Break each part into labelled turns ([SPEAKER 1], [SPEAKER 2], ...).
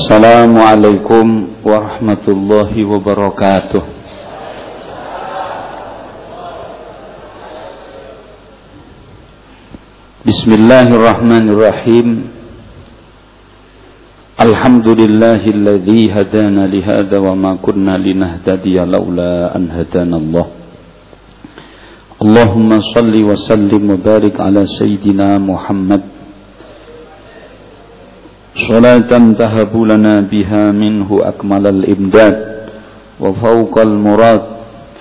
[SPEAKER 1] Assalamualaikum warahmatullahi wabarakatuh. Bismillahirrahmanirrahim. Alhamdulillahilladzi hadana wa ma kunna linahtadiya laula Allah. Allahumma shalli wa sallim ala sayyidina Muhammad صلاة تهب لنا بها منه أكمل الإمداد وفوق المراد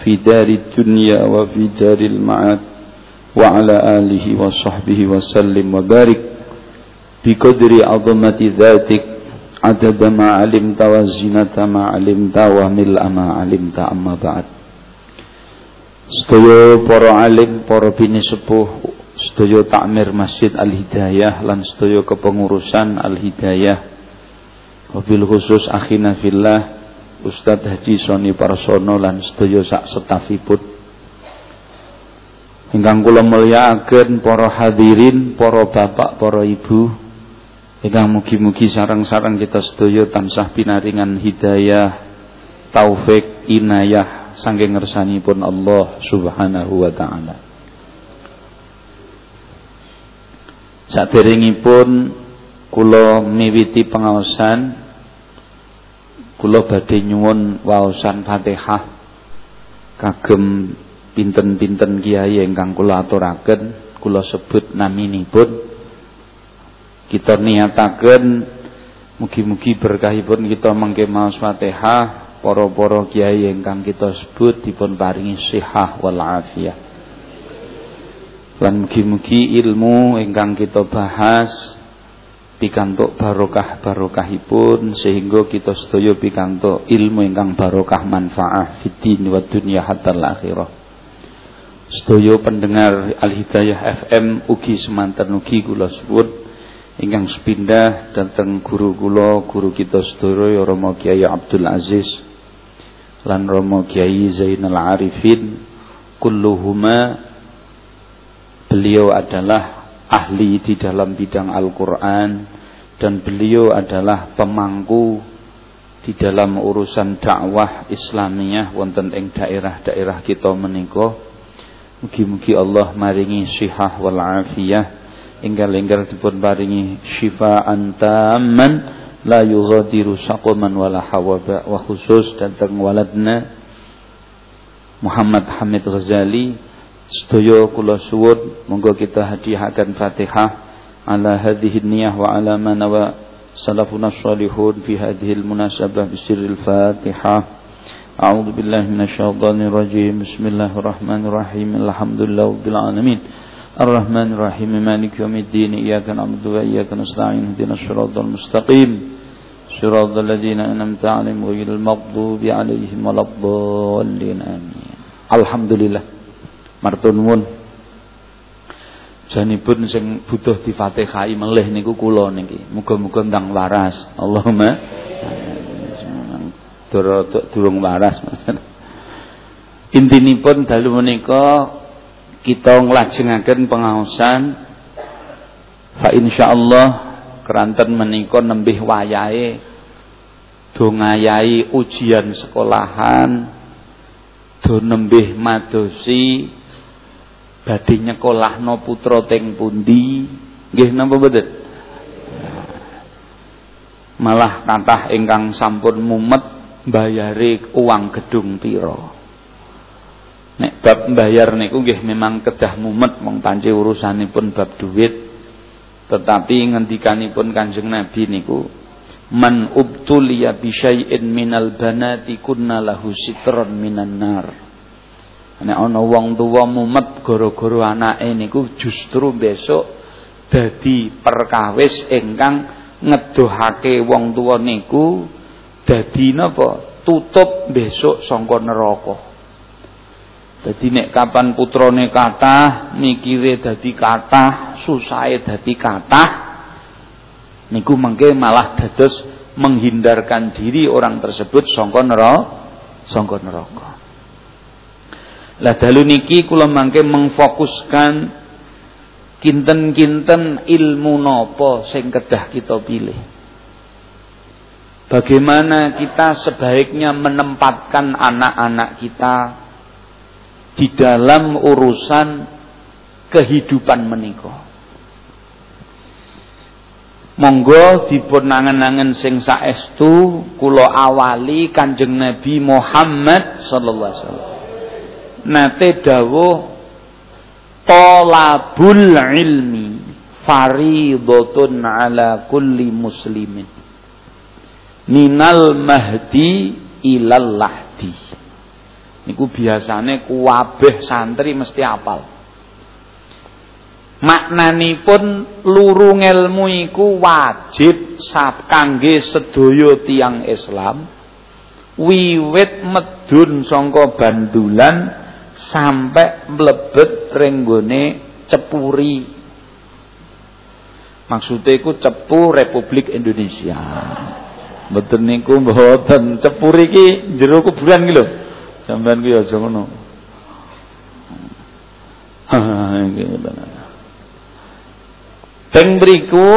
[SPEAKER 1] في دار الدنيا وفي دار المعاد وعلى آله وصحبه وسلم وبارك بقدر عظمة ذاتك عدد ما علمت وزنة ما علمت وملء ما علمت أما بعد Sedaya para alim, para bini sepuh, sedaya takmir Masjid Al Hidayah lan sedaya kepengurusan Al Hidayah. Wabil khusus akhina fillah Ustadz Haji Soni Parsono lan sedaya sak setafipun. Ingkang kula mulyakaken para hadirin, para bapak, para ibu. Ingkang mugi-mugi sarang-sarang kita sedaya tansah pinaringan hidayah, taufik, inayah saking ngersanipun Allah Subhanahu wa taala. Saderengipun kula miwiti pengaosan kula badhe nyuwun waosan Fatihah. Kagem pinten-pinten kiai ingkang kula aturaken kula sebut naminipun. Kita niataken mugi-mugi berkahipun kita mengke maos Fatihah. Para-para kiai ingkang kita sebut dipun paringi sihah wal afiyah. Lan mugi-mugi ilmu ingkang kita bahas pikantuk barokah barokahipun sehingga kita sedaya pikantuk ilmu ingkang barokah manfaah fid wa dunya hatta akhirah. Sedaya pendengar Al Hidayah FM ugi semanten ugi kula sebut ingkang sepindah dateng guru kula guru kita sedaya Rama Kiai Abdul Aziz lan Romo Kiai Zainal Arifin kulluhuma beliau adalah ahli di dalam bidang Al-Quran dan beliau adalah pemangku di dalam urusan dakwah Islamiyah wonten ing daerah-daerah kita menika. Mugi-mugi Allah maringi sihah wal afiyah. Enggal-enggal dipun paringi syifaan tamman. La yughadiru saqaman wala hawaba wa khusus datang waladna. Muhammad Hamid Ghazali sedaya kula suwun monggo kita hadiahkan Fatihah ala hadhihi niyah wa ala man wa salafuna shalihun fi hadhihi munasabah bisirril Fatihah A'udzu billahi minasyaitonir rajim Bismillahirrahmanirrahim Alhamdulillah rabbil alamin الرحمن الرحيم مالك يوم الدين إياك نعبد وإياك نستعين اهدنا الصراط المستقيم صراط الذين أنعمت عليهم غير المغضوب عليهم ولا الضالين آمين martunwun janipun sing butuh difatihai melih niku kula niki. Muga-muga ndang waras. Allahumma. Durung waras intinipun dalu menika kita nglajengaken pengaosan. Fa insyaallah keranten menika nembih wayahe do ujian sekolahan do nembih madosi badhe nyekolahno putra teng pundi nggih napa mboten malah kathah ingkang sampun mumet bayare uang gedung pira Nek bab mbayar niku nggih memang kedah mumet wong panci urusanipun bab duit. Tetapi ngendikanipun Kanjeng Nabi niku man ubtuliya bi syai'in minal banati kunna lahu sitron minan nar. Nek ana wong tuwa mumet gara-gara anake niku justru besok dadi perkawis ingkang ngedohake wong tuwa niku dadi napa? Tutup besok sangka neraka. Jadi nek kapan putrane kathah, mikire dadi kathah, susahe dadi kathah, niku mengke malah dados menghindarkan diri orang tersebut sangka neraka, sangka neraka. Lah dalu niki kula mangke mengfokuskan kinten-kinten ilmu napa sing kedah kita pilih. Bagaimana kita sebaiknya menempatkan anak-anak kita di dalam urusan kehidupan menikah. Monggo dipun nangen-nangen sing saestu kula awali Kanjeng Nabi Muhammad sallallahu alaihi wasallam. Nate dawuh talabul ilmi faridotun ala kulli muslimin. Minal mahdi ilal lahdi. Niku biasane kuwabeh santri mesti apal. Maknanipun luru ilmu iku wajib sab kangge sedaya tiang Islam. Wiwit medun sangka bandulan sampai mlebet renggone cepuri maksudnya iku cepu Republik Indonesia Mboten niku mboten cepur iki jero kuburan iki lho. Sampeyan ki aja ngono. Teng mriku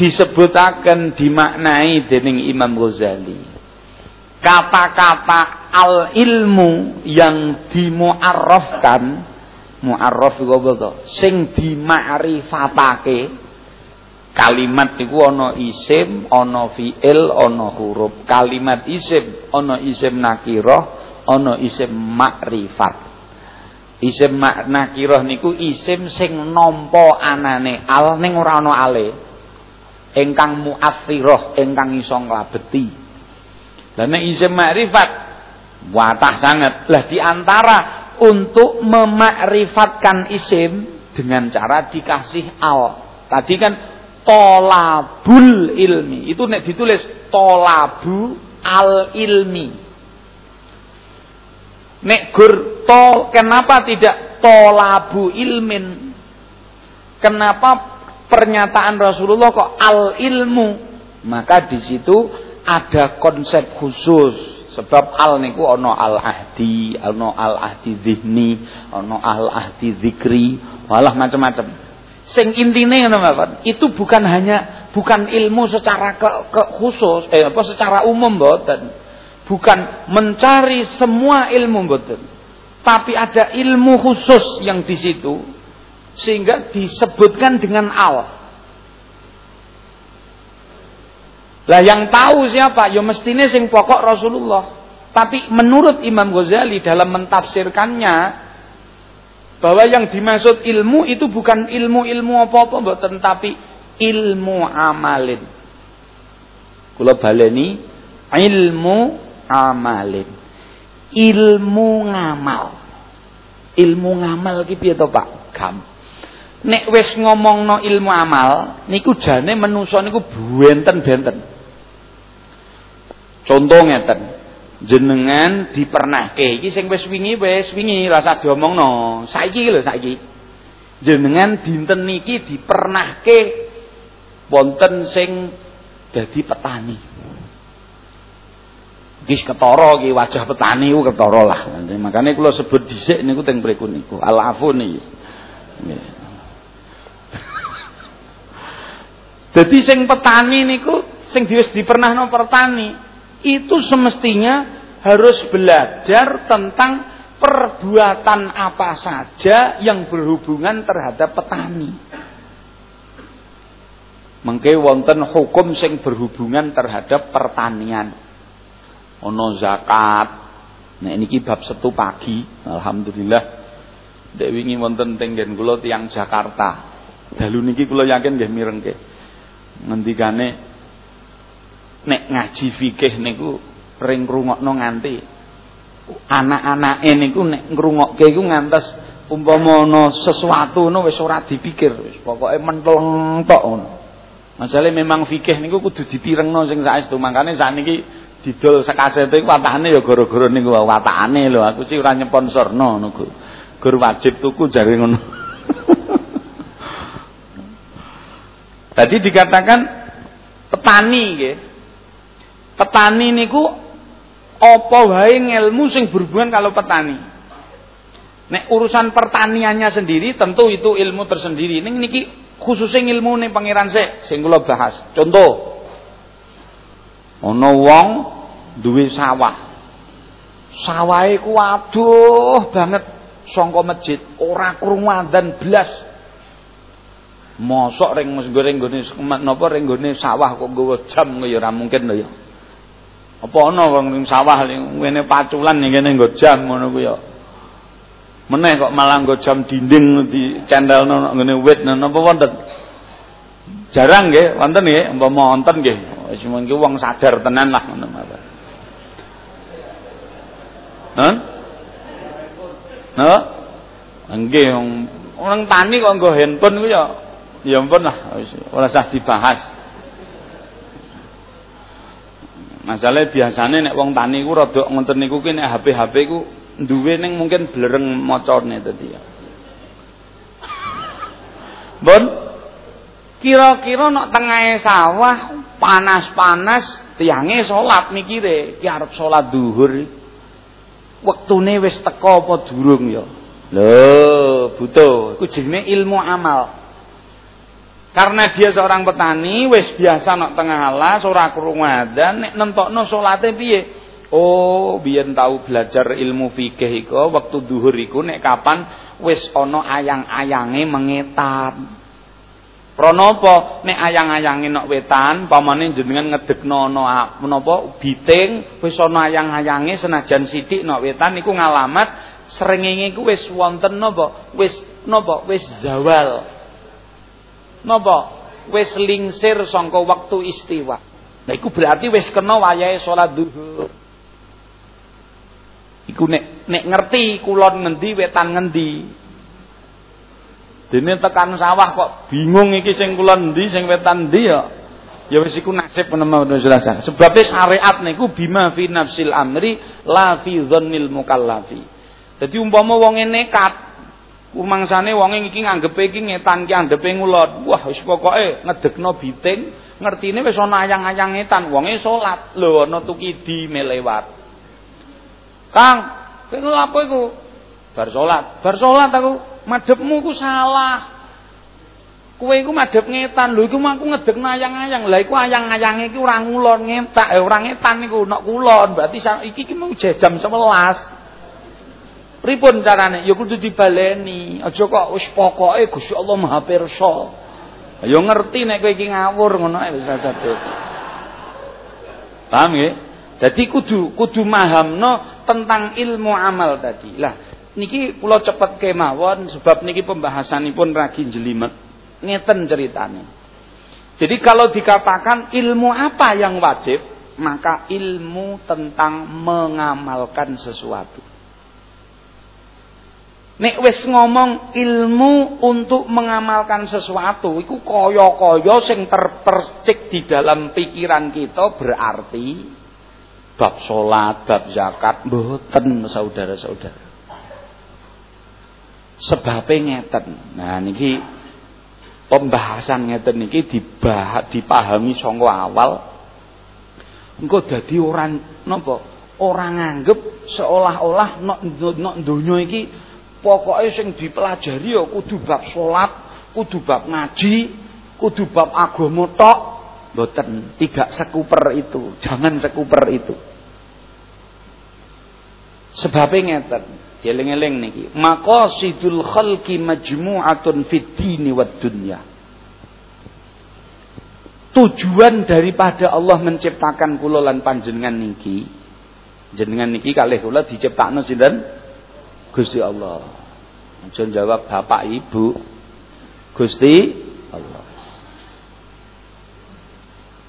[SPEAKER 1] disebutaken dimaknai dening Imam Ghazali. Kata-kata al ilmu yang dimuarrafkan muarraf iku apa to? Sing dima'rifatake Kalimat niku ana isim, ana fiil, ana huruf. Kalimat isim ana isim nakirah, ana isim makrifat. Isim nakirah niku isim sing nampa anane al ning ora ana ale. Ingkang muathirah, ingkang iso nglabeti. Nek isim makrifat watah sangat. Lah di antara untuk memakrifatkan isim dengan cara dikasih al. Tadi kan tolabul ilmi. Itu nek ditulis tolabu al ilmi. Nek gur to kenapa tidak tolabu ilmin? Kenapa pernyataan Rasulullah kok al ilmu? Maka di situ ada konsep khusus. Sebab al niku ono al ahdi, ono al ahdi zihni, ono al ahdi zikri, walah macam-macam. Sing intine ngono. Itu bukan hanya bukan ilmu secara ke, ke khusus, eh apa secara umum mboten. Bukan mencari semua ilmu mboten. Tapi ada ilmu khusus yang di situ sehingga disebutkan dengan al. Lah yang tahu siapa? Ya mestine sing pokok Rasulullah. Tapi menurut Imam Ghazali dalam mentafsirkannya bahwa yang dimaksud ilmu itu bukan ilmu-ilmu apa-apa mboten tapi ilmu amalin. Kula baleni ilmu amalin. Ilmu ngamal. Ilmu ngamal ki piye to Pak? Gam. Nek wis ngomongno ilmu amal niku jane menungso niku benten-benten. Contoh ngeten jenengan dipernahke iki sing wis wingi wis wingi rasa diomongno saiki lho saiki jenengan dinten niki dipernahke wonten sing dadi petani Gis ketara iki wajah petani ku ketara lah. Makane kula sebut dhisik niku teng mriku niku. Al-afun iki. Dadi sing petani niku sing wis dipernahno petani itu semestinya harus belajar tentang perbuatan apa saja yang berhubungan terhadap petani. Mengke wonten hukum sing berhubungan terhadap pertanian. Ono zakat. Nah ini bab setu pagi, alhamdulillah. Dek wingi wonten tenggen kula tiang Jakarta. Dalu niki kula yakin nggih mirengke. Ngendikane nek ngaji fikih niku ring ngrungokno nganti anak-anake niku nek ngrungokke iku ngantos umpama ana sesuatu ngono wis ora dipikir wis pokoke menteleng tok ngono. Masale memang fikih niku kudu dipirengno sing saestu. Makane sakniki didol sekasete iku watahane ya gara-gara niku watakane lho. Aku sih ora nyeponsorno ngono, Gur wajib tuku jare ngono. Tadi dikatakan petani nggih petani niku apa wae ngelmu sing berhubungan kalau petani. Nek urusan pertaniannya sendiri tentu itu ilmu tersendiri. Ning niki khususnya ilmu nih pangeran sik sing kula bahas. Contoh Ana wong duwe sawah. Sawahe ku aduh banget saka masjid, ora krungu adzan blas. Mosok ring goreng nggone napa ring nggone sawah kok nggawa jam ya mungkin lho ya. Apa ana wong ning sawah ngene paculan ngene nggo jam ngono ku ya. Meneh kok malah nggo jam dinding di cendelno ngene wit napa wonten? Jarang nggih, wonten nggih, umpama wonten nggih. Wis mengki wong sadar tenan lah ngono mawon. Hah? Napa? Nggih, orang tani kok nggo handphone ku ya ya ampun lah ora usah dibahas. Masalah biasane nek wong tani ku rada ngoten niku ki nek HP-HP ku duwe ning mungkin blereng macane dadi ya. Bon, kira-kira nok tengahe sawah panas-panas tiange salat mikire ki arep salat duhur wektune wis teko apa durung ya? Lho butuh. Iku jenenge ilmu amal karena dia seorang petani wis biasa nok tengah alas ora krungu adzan nek nentokno salate piye? Oh biyen tahu belajar ilmu fikih iku waktu duhur iku nek kapan wis ana ayang-ayange mengetan. Pranapa nek ayang-ayange nok wetan pamane jenengan ngedekno ana menapa biting wis ana ayang-ayange senajan sithik nok wetan niku ngalamat srengenge iku wis wonten napa wis napa wis zawal napa wis lingsir sangka waktu istiwa nah iku berarti wis kena wayahe salat duhur iku nek nek ngerti kulon ngendi wetan ngendi Dene tekan sawah kok bingung iki sing kula endi sing wetan endi ya. Ya wis iku nasib menawa jelas. Sebab syariat niku bima fi nafsil amri la fi dzannil mukallafi. Dadi umpama wong nekat kumangsane wong iki nganggepe iki ngetan ki andhepe ngulon. Wah wis pokoke ngedekno biting, ngertine wis ana ayang-ayang ngetan, wonge salat. Lho ana tukidi melewat. Kang, kowe apa iku? Bar salat. Bar salat aku madhepmu ku salah. Kowe iku madhep ngetan. Lho iku aku ngedek ayang-ayang. Lah iku ayang-ayange iki ora ngulon ngetak, eh ora ngetan niku nek kulon. Berarti iki iki mau jam 11. Pripun carane? Ya kudu dibaleni. Aja kok wis pokoke Gusti Allah Maha Pirsa. Ya ngerti nek kowe iki ngawur ngono ae wis aja Paham nggih? Jadi kudu kudu mahamno tentang ilmu amal tadi. Lah, niki kula cepet kemawon sebab niki pembahasanipun ragi jelimet. Ngeten ceritane. Jadi kalau dikatakan ilmu apa yang wajib, maka ilmu tentang mengamalkan sesuatu. Nek wis ngomong ilmu untuk mengamalkan sesuatu, iku kaya-kaya sing terpercik di dalam pikiran kita berarti bab salat, bab zakat, mboten saudara-saudara. Sebabe ngeten. Nah niki pembahasan ngeten niki dibahas dipahami saka awal. Engko dadi orang napa? Orang nganggep seolah-olah nok donya iki pokoke sing dipelajari ya kudu bab salat, kudu bab ngaji, kudu bab agama tok. Mboten, tidak sekuper itu. Jangan sekuper itu. Sebabnya ngeten. Dieling-eling niki. Maqasidul khalqi majmu'atun fid dini wad dunya. Tujuan daripada Allah menciptakan kula lan panjenengan niki, jenengan niki kalih kula diciptakno sinten? Gusti Allah. Aja jawab bapak ibu. Gusti Allah.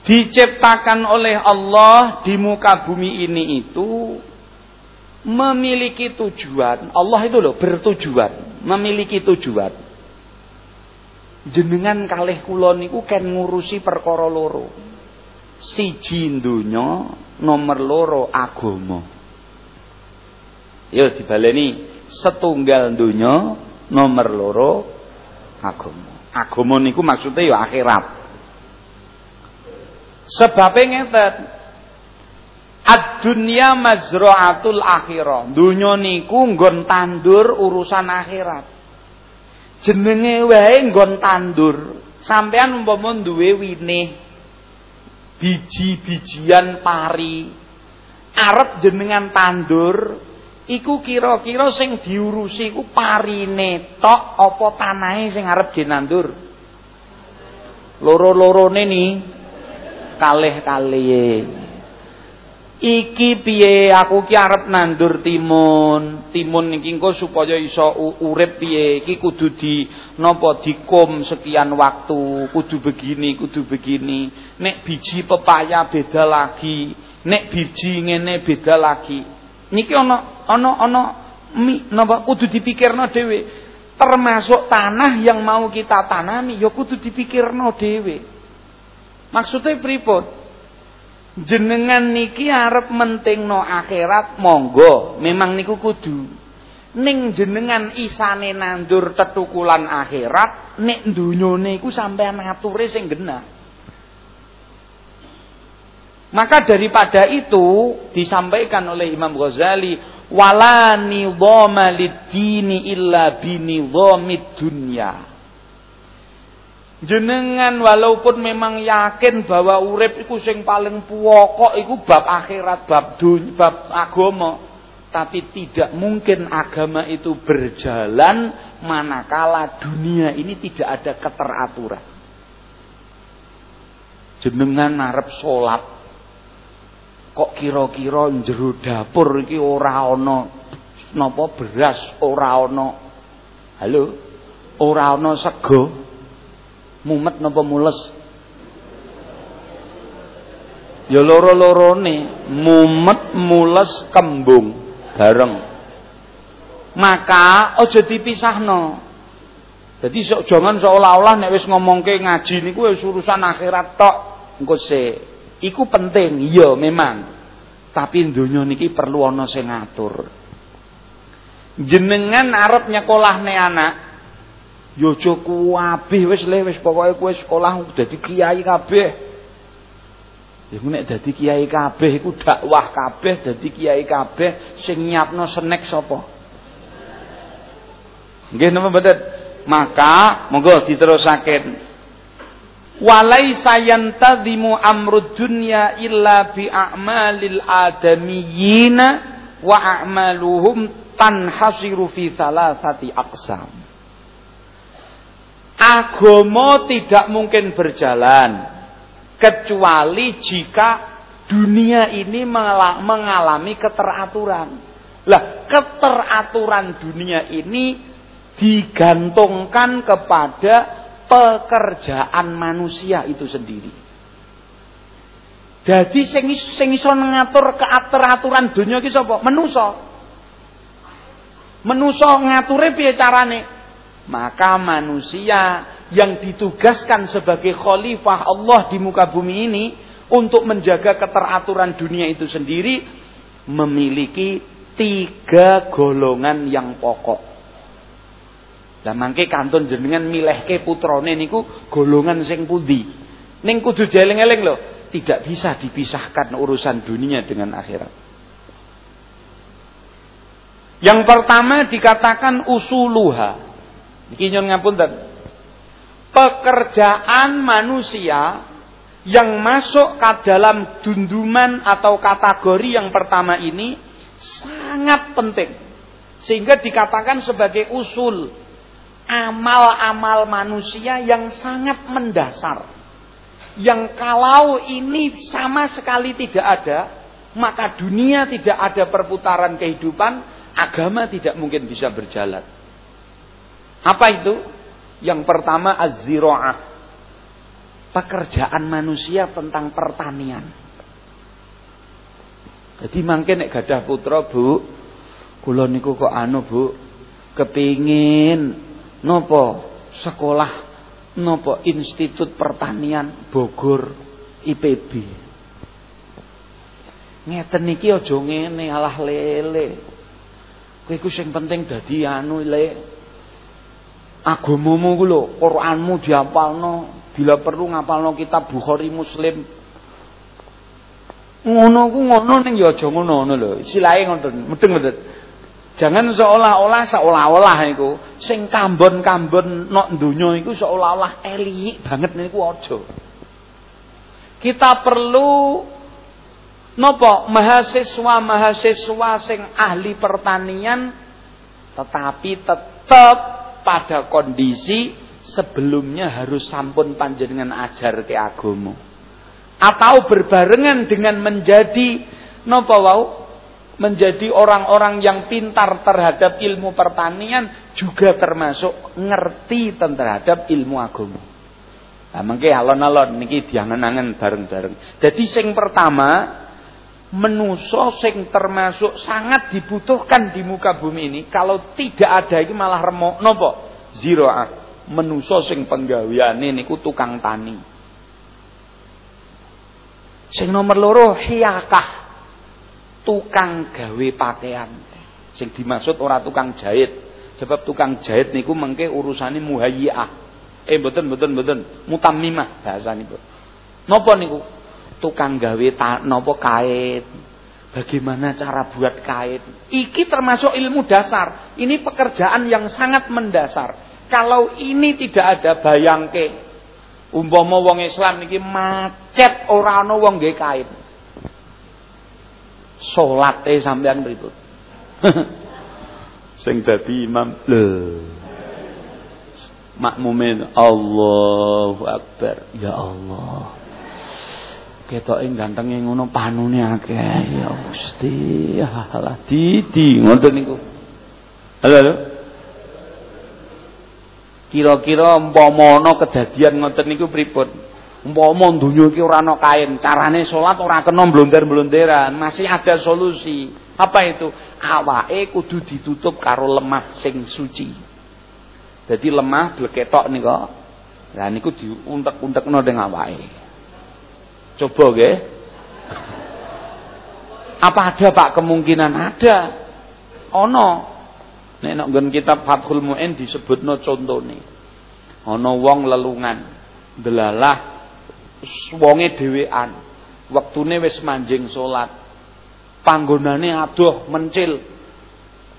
[SPEAKER 1] Diciptakan oleh Allah di muka bumi ini itu memiliki tujuan. Allah itu loh bertujuan, memiliki tujuan. Jenengan kalih kula niku ken ngurusi perkara loro. Siji donya, nomor loro agama. Yo dibaleni setunggal donya, nomor loro agama. Agama niku maksudnya ya akhirat. Sebabnya ngeten, Ad-dunya mazra'atul akhirah. Dunya niku nggon tandur urusan akhirat. Jenenge wae nggon tandur. Sampean umpama duwe winih. biji-bijian pari arep jenengan tandur iku kira-kira sing diurusi iku parine tok apa tanahe sing arep dinandur loro-lorone ni kalih-kalih Iki piye aku ki arep nandur timun. Timun iki engko supaya iso urip piye? Iki kudu di napa dikum sekian waktu, kudu begini, kudu begini. Nek biji pepaya beda lagi, nek biji ngene beda lagi. Niki ana ana ana napa kudu dipikirno dhewe. Termasuk tanah yang mau kita tanami ya kudu dipikirno dhewe. Maksudnya pripun? jenengan niki arep mentingno akhirat monggo memang niku kudu ning jenengan isane nandur tetukulan akhirat nek dunyane iku sampean ngature sing genah maka daripada itu disampaikan oleh Imam Ghazali wala nidhama lid-dini illa binidhamid dunya Jenengan walaupun memang yakin bahwa urip iku sing paling pokok iku bab akhirat, bab dunia, bab agama, tapi tidak mungkin agama itu berjalan manakala dunia ini tidak ada keteraturan. Jenengan narep salat kok kira-kira jero dapur iki ora ana napa beras, ora ana halo, ora ana sego Mumet napa mules? Ya loro-lorone, mumet, mules, kembung bareng. Maka aja dipisahno. Jadi sok jangan seolah-olah nek wis ngomongke ngaji niku wis urusan akhirat tok. Engko sik. Iku penting, iya memang. Tapi donya niki perlu ana sing ngatur. Jenengan arep nyekolahne anak, Yo aja kabeh wis le wis pokoke kowe sekolah dadi kiai kabeh. Ya nek dadi kiai kabeh iku dakwah kabeh dadi kiai kabeh sing nyiapno snack sapa? Nggih napa mboten? Maka monggo diterusaken. Walaisa yantadhimu amrud dunya illa bi a'malil adamiyina wa a'maluhum tanhasiru fi salasati aqsam agama tidak mungkin berjalan kecuali jika dunia ini mengalami keteraturan. Lah, keteraturan dunia ini digantungkan kepada pekerjaan manusia itu sendiri. Jadi sing sing iso ngatur keteraturan dunia iki sapa? Menusa. Menusa ngature piye carane? Maka manusia yang ditugaskan sebagai khalifah Allah di muka bumi ini untuk menjaga keteraturan dunia itu sendiri memiliki tiga golongan yang pokok. Lah mangke kantun jenengan milihke putrane niku golongan sing pundi? Ning kudu jeling-eling lho, tidak bisa dipisahkan urusan dunia dengan akhirat. Yang pertama dikatakan usuluha. Niki nyun ngapunten. Pekerjaan manusia yang masuk ke dalam dunduman atau kategori yang pertama ini sangat penting. Sehingga dikatakan sebagai usul amal-amal manusia yang sangat mendasar. Yang kalau ini sama sekali tidak ada, maka dunia tidak ada perputaran kehidupan, agama tidak mungkin bisa berjalan. Apa itu? Yang pertama az-zira'ah. Pekerjaan manusia tentang pertanian. Jadi mungkin nek gadah putra, Bu, kula niku kok anu, Bu, kepingin nopo sekolah nopo Institut Pertanian Bogor IPB. Ngeten niki aja ngene alah lele. Kowe iku sing penting dadi anu le agamamu ku lho, Qur'anmu diapalno, bila perlu ngapalno kitab Bukhari Muslim. Ngono ku ngono ning ya aja ngono ngono lho. Silahe ngoten, mudeng mboten. Jangan seolah-olah seolah-olah iku sing kambon-kambon nok donya iku seolah-olah elik banget niku aja. Kita perlu nopo mahasiswa-mahasiswa sing ahli pertanian tetapi tetap pada kondisi sebelumnya harus sampun panjenengan ajar ke agama. Atau berbarengan dengan menjadi nopo wau menjadi orang-orang yang pintar terhadap ilmu pertanian juga termasuk ngerti terhadap ilmu agama. Nah, mengke alon-alon niki diangen-angen bareng-bareng. Jadi sing pertama menuso sing termasuk sangat dibutuhkan di muka bumi ini kalau tidak ada ini malah remuk nopo ziroah menuso sing penggaweane niku tukang tani sing nomor loro hiyakah tukang gawe pakaian sing dimaksud ora tukang jahit sebab tukang jahit niku mengke urusane muhayyah Eh mboten mboten mboten, mutammimah bahasane, Bu. Napa niku? Tukang gawe napa kait. Bagaimana cara buat kait? Iki termasuk ilmu dasar. Ini pekerjaan yang sangat mendasar. Kalau ini tidak ada bayangke umpama wong Islam niki macet ora ana wong nggih kait. Salate sampean pripun? Sing dadi imam lho. Makmumin Allahu Akbar. Ya Allah. Ketoke gantenge ngono panune akeh. Ya Gusti. Alah didi ngoten niku. Halo halo. Kira-kira umpama ana kedadian ngoten niku pripun umpama donya iki ora ana kain carane salat ora kena blonder-blonderan masih ada solusi apa itu awake kudu ditutup karo lemah sing suci jadi lemah bleketok kok, Lah niku diuntek-untekno ning awake. Coba nggih. Apa ada Pak kemungkinan ada? Ono. Nek nek nggon kitab Fathul Muin disebutno contone. Ana wong lelungan delalah wonge dhewean. Wektune wis manjing salat. Panggonane adoh mencil.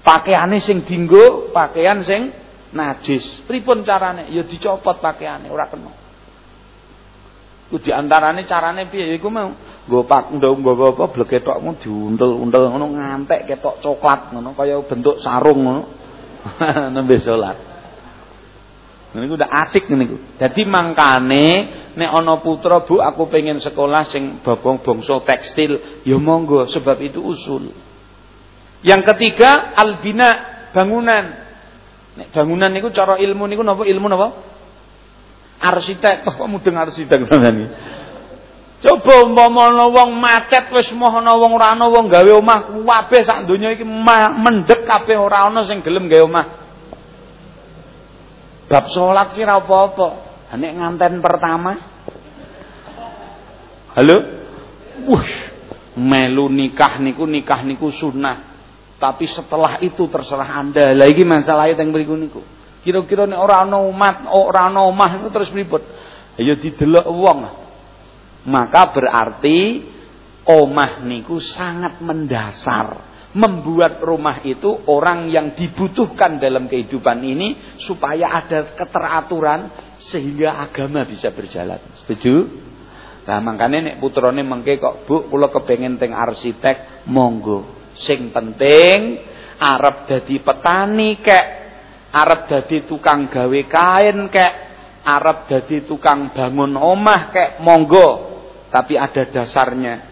[SPEAKER 1] Pakaiane sing dinggo pakaian sing najis. Pripun carane? Ya dicopot pakaiane, ora kena. Ku diantarane carane piye? Iku mau nggo pak nggo apa blegethokmu diuntel-untel ngono ngantek ketok coklat ngono kaya bentuk sarung ngono. Nembe salat. Niku udah asik niku. Dadi mangkane nek ana putra Bu aku pengen sekolah sing babong bangsa tekstil, ya monggo sebab itu usul. Yang ketiga albina bangunan. Nek bangunan niku cara ilmu niku napa ilmu napa? Arsitek. Kok mudeng arsitek sampean Coba umpama ana wong macet wis moh ana wong ora ana wong gawe omah kabeh sak donya iki mendek kabeh ora ana sing gelem gawe omah. Bab salat sih ora apa-apa. Nek nganten pertama Halo? Wush, melu nikah niku nikah niku sunnah. Tapi setelah itu terserah Anda. Lagi masalah yang berikut niku. Kira-kira nek ora ana umat, ora ana omah itu terus pripun? Ya didelok wong. Maka berarti omah niku sangat mendasar. Membuat rumah itu orang yang dibutuhkan dalam kehidupan ini supaya ada keteraturan sehingga agama bisa berjalan. Setuju? Nah makanya nek putrane mengke kok Bu kula kepengen teng arsitek monggo Sing penting arep dadi petani kek, arep dadi tukang gawe kain kek, arep dadi tukang bangun omah kek, monggo. Tapi ada dasarnya.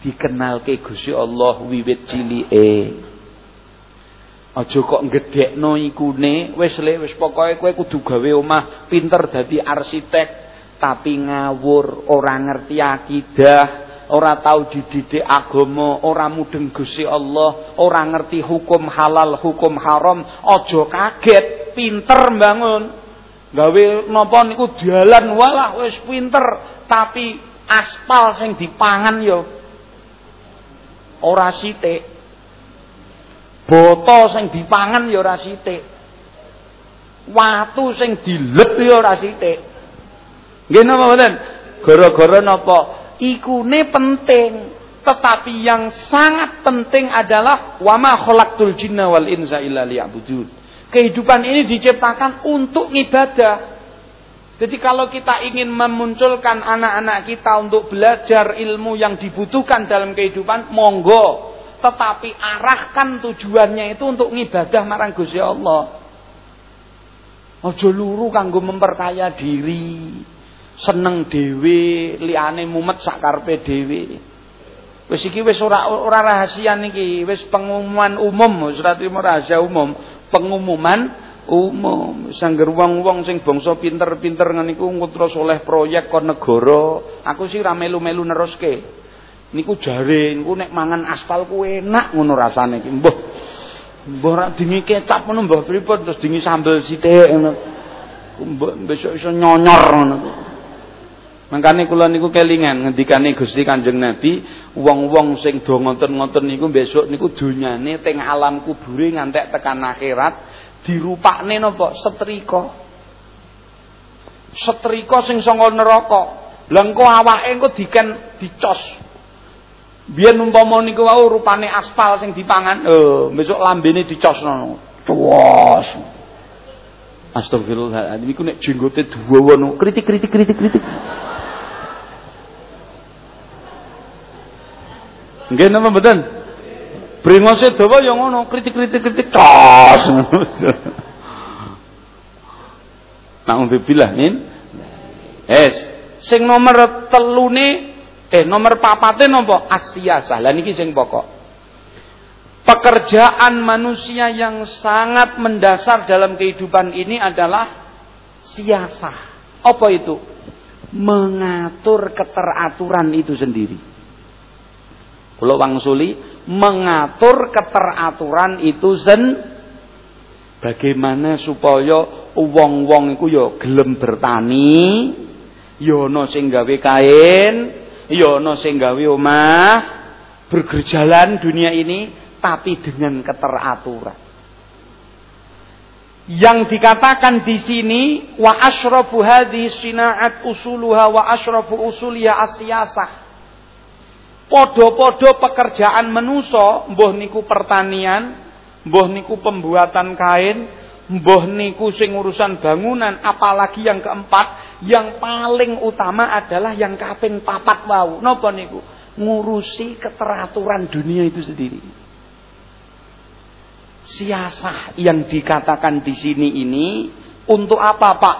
[SPEAKER 1] Dikenal ke Gusti Allah wiwit cilike. Aja kok gedhekno ikune, wis le wis pokoke kowe kudu gawe omah, pinter dadi arsitek, tapi ngawur, ora ngerti akidah, ora tahu dididik agama, ora mudeng Gusti Allah, ora ngerti hukum halal, hukum haram, aja kaget, pinter bangun. Gawe napa niku dalan walah wis pinter, tapi aspal sing dipangan yo ora sithik. Boto sing dipangan ya ora sithik. Watu sing dilep ya ora sithik. Nggih napa mboten? Gara-gara napa? ikune penting tetapi yang sangat penting adalah wama khalaqtul jinna wal insa illa liya'budun. Kehidupan ini diciptakan untuk ibadah. Jadi kalau kita ingin memunculkan anak-anak kita untuk belajar ilmu yang dibutuhkan dalam kehidupan, monggo. Tetapi arahkan tujuannya itu untuk ngibadah marang Gusti Allah. Ojo luru kanggo memperkaya diri. Seneng dhewe, liane mumet sakarpe dewi. Wis iki wis ora ora rahasia niki, wis pengumuman umum, wis ora rahasia umum, pengumuman umum sangger wong-wong sing bangsa pinter-pinter ngene iku oleh proyek kon negara aku sih ra melu-melu neruske. Niku jare niku nek mangan aspal ku enak ngono rasane iki. Mbah mbah ra dingi kecap ngono mbah pripun terus dingi sambel sithik ngono. Mbah besok iso nyonyor ngono. Makanya kula niku kelingan ngendikane Gusti Kanjeng Nabi, wong-wong sing do ngoten-ngoten niku besok niku donyane teng alam kubure ngantek tekan akhirat dirupakne napa? Setrika. Setrika sing saka neraka. Lha engko awake engko diken dicos. Biyen umpama niku wau rupane aspal sing dipangan oh besok lambene dicosno cuwos Astagfirullahaladzim iku nek jenggote duwa no kritik kritik kritik kritik. Nggih napa mboten? Brengose dawa ya ngono, kritik-kritik-kritik tos. Nauzubillah min. Es, sing nomor telune eh nomor papate napa? Asyasah. Lah niki sing pokok. Pekerjaan manusia yang sangat mendasar dalam kehidupan ini adalah siasah. Apa itu? Mengatur keteraturan itu sendiri. Kalau wangsuli mengatur keteraturan itu zen. Bagaimana supaya wong-wong iku ya gelem bertani ya ana sing gawe kain ya ana sing gawe omah bergerjalan dunia ini tapi dengan keteraturan. Yang dikatakan di sini wa asyrafu hadhihi sina'at usuluha wa asyrafu usuliha asyasah Podo-podo pekerjaan menuso, mbuh niku pertanian, mbuh niku pembuatan kain, mbuh niku sing urusan bangunan, apalagi yang keempat, yang paling utama adalah yang kaping papat wau. Napa niku? Ngurusi keteraturan dunia itu sendiri. Siasah yang dikatakan di sini ini untuk apa, Pak?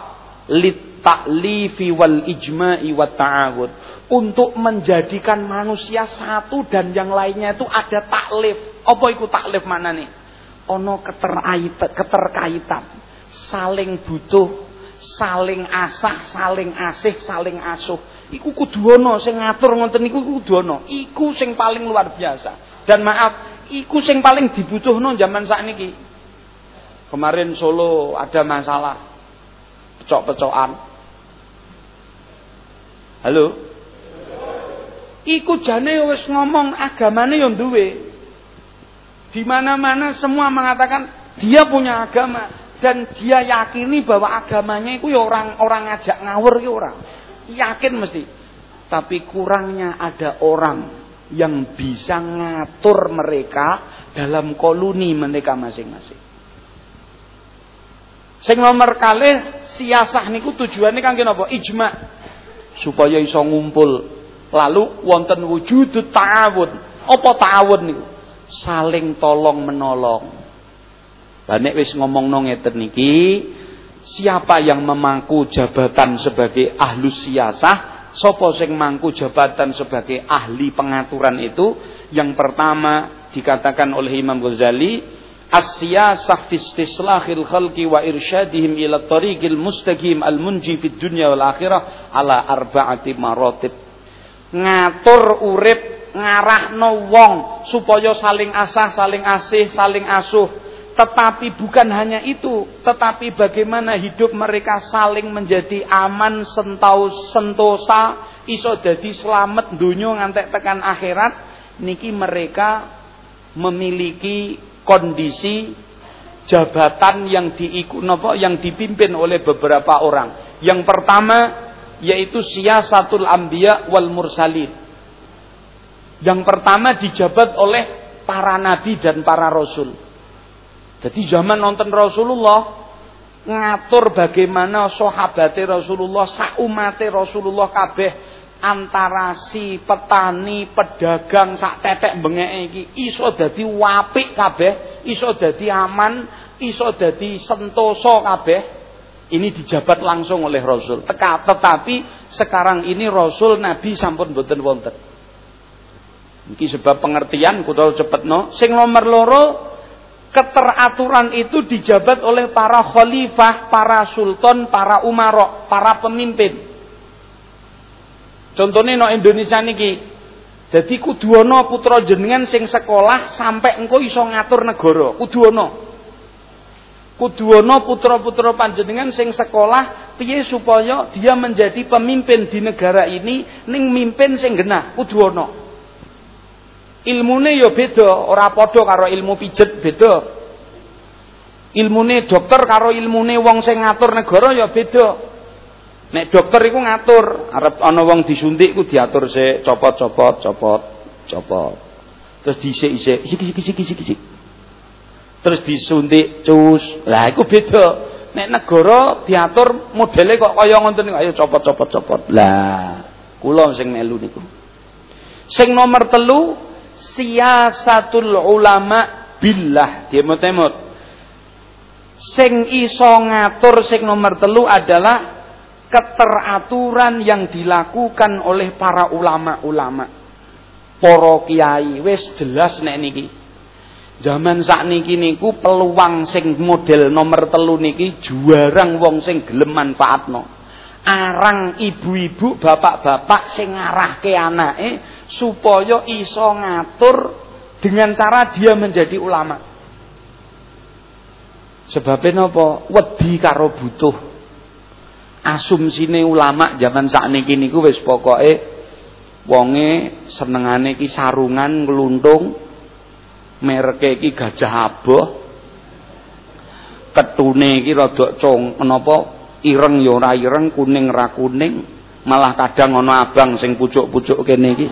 [SPEAKER 1] Lit ta'lifi wal ijma'i wa ta'awud. Untuk menjadikan manusia satu dan yang lainnya itu ada taklif. Apa itu taklif mana nih? Ono keterkaitan. Saling butuh, saling asah, saling asih, saling asuh. Iku kudu ono sing ngatur ngoten niku kudu ono. Iku sing paling luar biasa. Dan maaf, iku sing paling dibutuhno zaman sakniki. Kemarin Solo ada masalah pecok-pecokan Halo? Iku jane wis ngomong agamane yo duwe. Di mana-mana semua mengatakan dia punya agama dan dia yakini bahwa agamanya itu ya orang orang ngajak ngawur ya orang. Yakin mesti. Tapi kurangnya ada orang yang bisa ngatur mereka dalam koloni mereka masing-masing. Sing nomor kalih siasah niku tujuannya kangge napa? Ijma supaya iso ngumpul. Lalu wonten wujud ta'awun. Apa ta'awun niku? Saling tolong menolong. Lah nek wis ngomongno ngeten niki, siapa yang memangku jabatan sebagai ahlus siasah, sapa sing mangku jabatan sebagai ahli pengaturan itu? Yang pertama dikatakan oleh Imam Ghazali, as-siyasah fi istislahil khalqi wa irsyadihim ila tariqil mustaqim al-munji fid dunya wal akhirah ala arba'ati maratib. Ngatur urip ngarahno wong supaya saling asah saling asih saling asuh. Tetapi bukan hanya itu tetapi bagaimana hidup mereka saling menjadi aman sentau sentosa iso dadi selamat dunia ngantek tekan akhirat. Niki mereka memiliki kondisi jabatan yang diikut yang dipimpin oleh beberapa orang. Yang pertama yaitu siasatul anbiya wal mursalin. Yang pertama dijabat oleh para nabi dan para rasul. Jadi zaman nonton Rasulullah ngatur bagaimana sahabate Rasulullah saumate Rasulullah kabeh antara si petani, pedagang sak tetek bengeke iki iso dadi wapik kabeh, iso dadi aman, iso dadi sentosa kabeh. Ini dijabat langsung oleh Rasul. Teka, tetapi sekarang ini Rasul Nabi sampun boten wonten. Iki sebab pengertian kutha cepetno. Sing nomor loro keteraturan itu dijabat oleh para khalifah, para sultan, para umarok, para pemimpin. Contohnya no Indonesia niki. Jadi kudu ana putra jenengan sing sekolah sampai engko iso ngatur negara. Kudu ana. Kudu ana putra-putra panjenengan sing sekolah piye supaya dia menjadi pemimpin di negara ini ning mimpin sing genah. Kudu. Ilmune ya beda, ora padha karo ilmu pijet beda. Ilmune dokter karo ilmune wong sing ngatur negara ya beda. Nek dokter iku ngatur, arep ana wong disuntik iku diatur sik, copot copot copot. Terus dhisik-isik, sik sik sik sik sik. Terus disuntik cus. Lah iku beda. Nek negara diatur modele kok kaya ngoten niku, ayo copot copot. Lah, kula sing melu niku. Sing nomor telu siasatul ulama billah. Demot-demot. Sing iso ngatur sing nomor telu adalah keteraturan yang dilakukan oleh para ulama-ulama. Para kiai wis jelas nek niki. Zaman sakniki niku peluang sing model nomor telu niki juarang wong sing gelem manfaatno. Arang ibu-ibu, bapak-bapak sing ngarahke anake supaya iso ngatur dengan cara dia menjadi ulama. Sebabnya napa? Wedi karo butuh asumsine ulama zaman sakniki niku wis pokoke wonge senengane ki sarungan ngluntung mereke iki gajah aboh ketune iki rada cong menapa ireng ya ora ireng kuning ra kuning malah kadang ana abang sing pucuk-pucuk kene iki.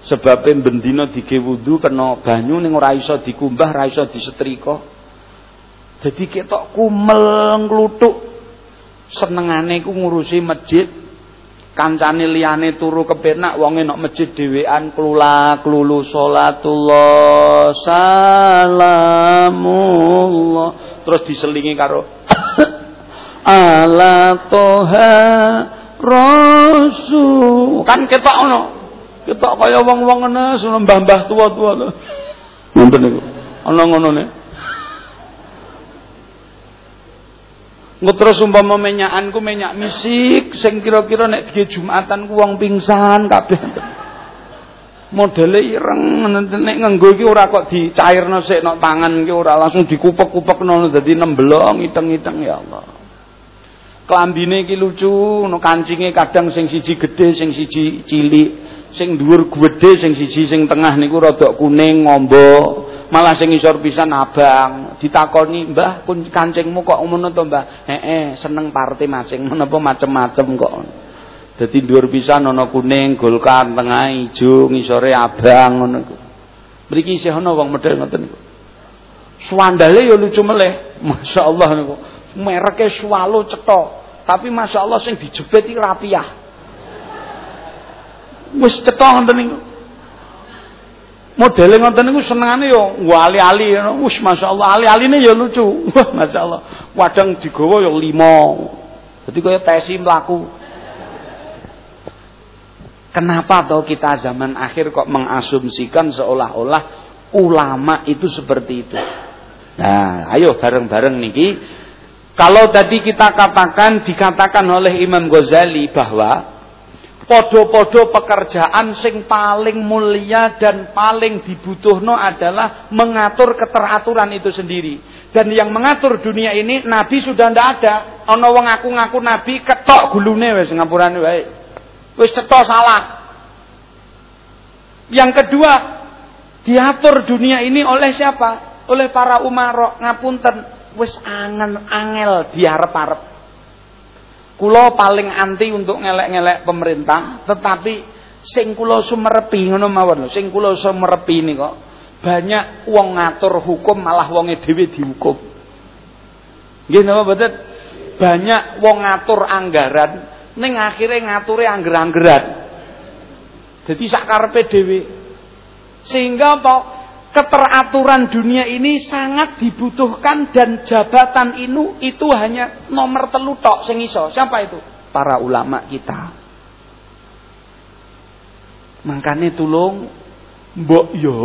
[SPEAKER 1] Sebabe bendina dige wudu kena banyu ning ora iso dikumbah ora iso disetrika. Dadi ketok kumel ngluthuk senengane ku ngurusi masjid. Kancane liyane turu kepenak wonge nok masjid dhewean klula klulu salatullah salamullah. Terus diselingi karo ala toha rasul. Kan ketok ngono. Ketok kaya wong-wong ngene mbah-mbah tua-tua. Ngoten niku. Ana ngono ne Engko terus umpama menyakanku menyak misik sing kira-kira nek dige Jumatan ku wong pingsan kabeh. Modele ireng nek nganggo iki ora kok dicairno sik nok tangan iki ora langsung dikupek-kupekno dadi nemblong iteng-iteng ya Allah. Klambine iki lucu, no kancinge kadang sing siji gede, sing siji cilik, sing dhuwur gedhe, sing siji sing tengah niku rada kuning ngombo malah sing isor pisan abang ditakoni mbah pun kancingmu kok ngono to mbah? Heeh seneng partai masing. Menapa macem-macem kok. Dadi dhuwur pisan ana kuning golkar tengah ijo ngisore abang ngono iku. Mriki isih ana wong medhel ngoten niku swandale ya lucu meleh. Masyaallah niku. Mereke swalo cetha tapi masyaallah sing dijepit iki rapiah. Wis cetha ngoten modele ngoten niku senengane yo ali-ali wis masyaallah. Ali-aline yo lucu. Wah masyaallah. Wadang digawa yo 5 dadi kaya tesi mlaku. Kenapa toh kita zaman akhir kok mengasumsikan seolah-olah ulama itu seperti itu? Nah, ayo bareng-bareng niki. Kalau tadi kita katakan dikatakan oleh Imam Ghazali bahwa podo-podo pekerjaan sing paling mulia dan paling dibutuhno adalah mengatur keteraturan itu sendiri. Dan yang mengatur dunia ini nabi sudah ndak ada. Ana wong ngaku-ngaku nabi ketok gulune wis ngapurane wae. Wis cetok salah. Yang kedua, diatur dunia ini oleh siapa? Oleh para umaro ngapunten wis angen angel diarep-arep. Kulo paling anti untuk ngelek-ngelek pemerintah, tetapi sing kula sumerepi ngono mawon sing kula sumerepi kok banyak wong ngatur hukum malah wonge dhewe dihukum. Nggih napa mboten? banyak wong ngatur anggaran ning akhire ngature angger-anggeran. Jadi sakarepe dhewe. Sehingga apa? Keteraturan dunia ini sangat dibutuhkan dan jabatan ini itu hanya nomor telu tok sing iso. Siapa itu? Para ulama kita. Makanya tulung mbok yo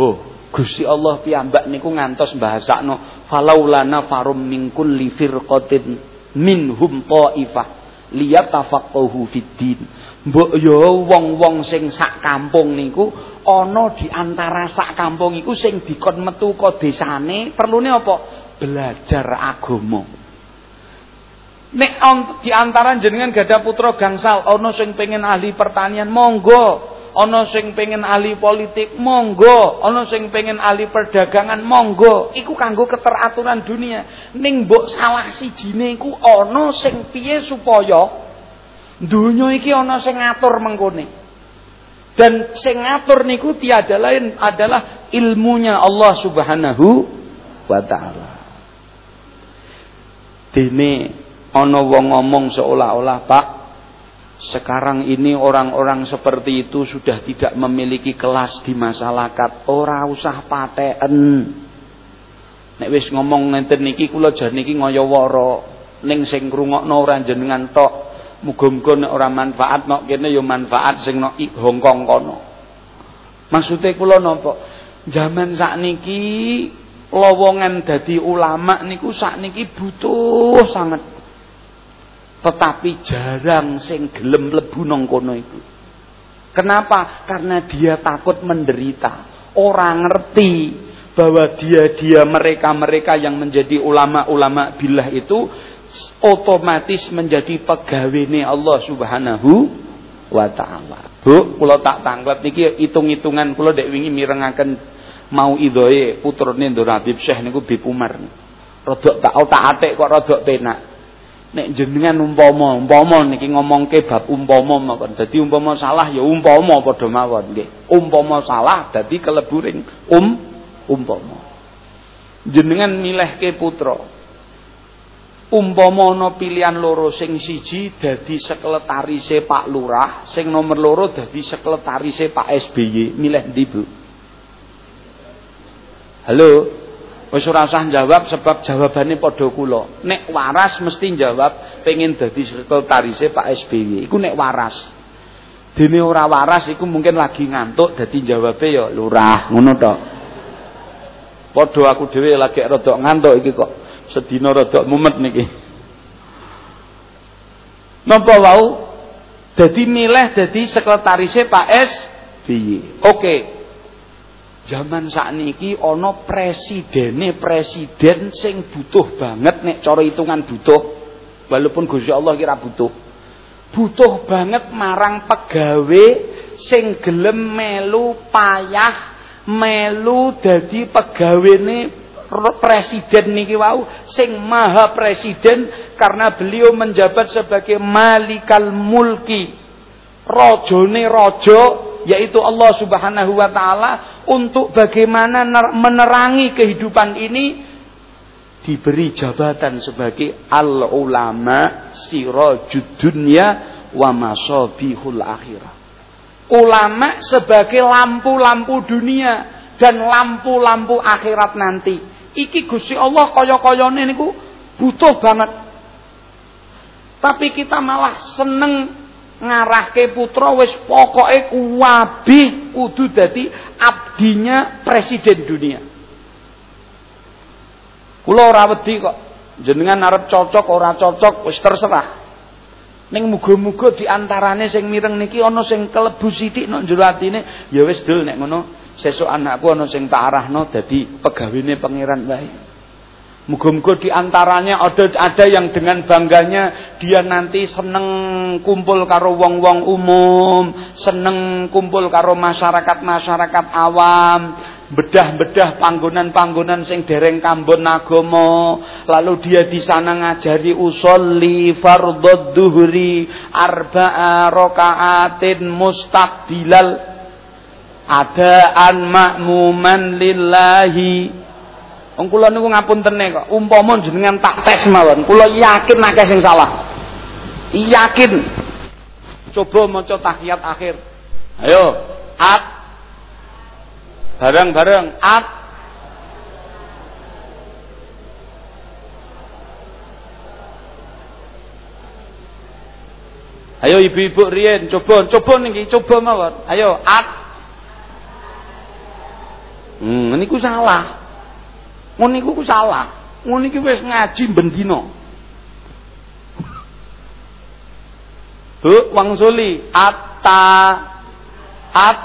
[SPEAKER 1] Gusti Allah piyambak niku ngantos bahasakno falaulana farum min kulli firqatin minhum taifah liyatafaqahu fid din. Mbok yo wong-wong sing sak kampung niku ana di antara sak kampung iku sing dikon metu ka desane perlune apa? Belajar agama. Nek di antara jenengan gada putra gangsal ana sing pengen ahli pertanian monggo ana sing pengen ahli politik monggo ana sing pengen ahli perdagangan monggo iku kanggo keteraturan dunia ning mbok salah sijine iku ana sing piye supaya donya iki ana sing ngatur mengkone dan sing ngatur niku tiada lain adalah ilmunya Allah Subhanahu wa taala dene ana wong ngomong seolah-olah Pak sekarang ini orang-orang seperti itu sudah tidak memiliki kelas di masyarakat. Ora usah paten. Nek wis ngomong ngenten niki kula jan niki ngayawara ning sing ora jenengan tok. Muga-muga nek manfaat nok kene ya manfaat sing nok Hongkong kono. Maksude kula napa? Zaman sakniki lowongan dadi ulama niku sakniki butuh sangat tetapi jarang sing gelem lebu nang kono iku. Kenapa? Karena dia takut menderita. Orang ngerti bahwa dia-dia mereka-mereka yang menjadi ulama-ulama bilah itu otomatis menjadi pegawai Allah Subhanahu wa taala. Bu, kula tak tanglet niki hitung-hitungan kula dek wingi mirengaken mau idoe putrane Ndur Habib Syekh niku Bib Umar. Rodok tak tak atik kok rodok penak nek jenengan umpama umpama niki ngomongke bab umpama mawon. Dadi umpama salah ya umpama padha mawon nggih. Umpama salah dadi kelebu ring um umpama. Jenengan milihke putra umpama pilihan loro sing siji dadi sekretarise Pak Lurah sing nomor loro dadi sekretarise Pak SBY milih ndi Bu Halo Wis ora usah jawab sebab jawabane padha kula. Nek waras mesti jawab pengen dadi sekretarise Pak SBY. Iku nek waras. Dene ora waras iku mungkin lagi ngantuk dadi jawabe ya lurah ngono tok. Padha aku dhewe lagi rada ngantuk iki kok sedina rada mumet niki. Napa wau dadi milih dadi sekretarise Pak SBY. Oke. Okay. Zaman sakniki ana presidene presiden sing butuh banget nek cara hitungan butuh. Walaupun Gusti Allah kira butuh. Butuh banget marang pegawe sing gelem melu payah melu dadi pegawene presiden niki wau sing maha presiden karena beliau menjabat sebagai malikal mulki rajane raja yaitu Allah Subhanahu wa taala untuk bagaimana menerangi kehidupan ini diberi jabatan sebagai al ulama sirajud dunya wa masabihul akhirah. Ulama sebagai lampu-lampu dunia dan lampu-lampu akhirat nanti. Iki Gusti Allah kaya-kayane niku butuh banget. Tapi kita malah seneng ngarahke putra wis pokoke kuwabi kudu dadi abdinya presiden dunia. Kula ora wedi kok. Jenengan arep cocok ora cocok wis terserah. Ning muga-muga diantarane sing mireng niki ana sing kelebu sithik nek jero atine ya wis dul nek ngono sesuk anakku ana sing tak arahno dadi pegawene pangeran wae. Muga-muga di antaranya ada ada yang dengan bangganya dia nanti seneng kumpul karo wong-wong umum, seneng kumpul karo masyarakat-masyarakat awam, bedah-bedah panggonan-panggonan sing dereng kambon agama, lalu dia di sana ngajari usolli fardhod duhri arba'a rakaatin mustaqbilal adaan ma'muman lillahi Wong kula niku ngapuntene kok. Umpama jenengan tak tes mawon, kula yakin akeh sing salah. Yakin. Coba maca tahiyat akhir. Ayo, at bareng-bareng at Ayo ibu-ibu riyen coba coba niki coba mawon. Ayo at Hmm, niku salah. Ngono niku ku salah. Ngono iki wis ngaji bendina. Bu, wang suli atta at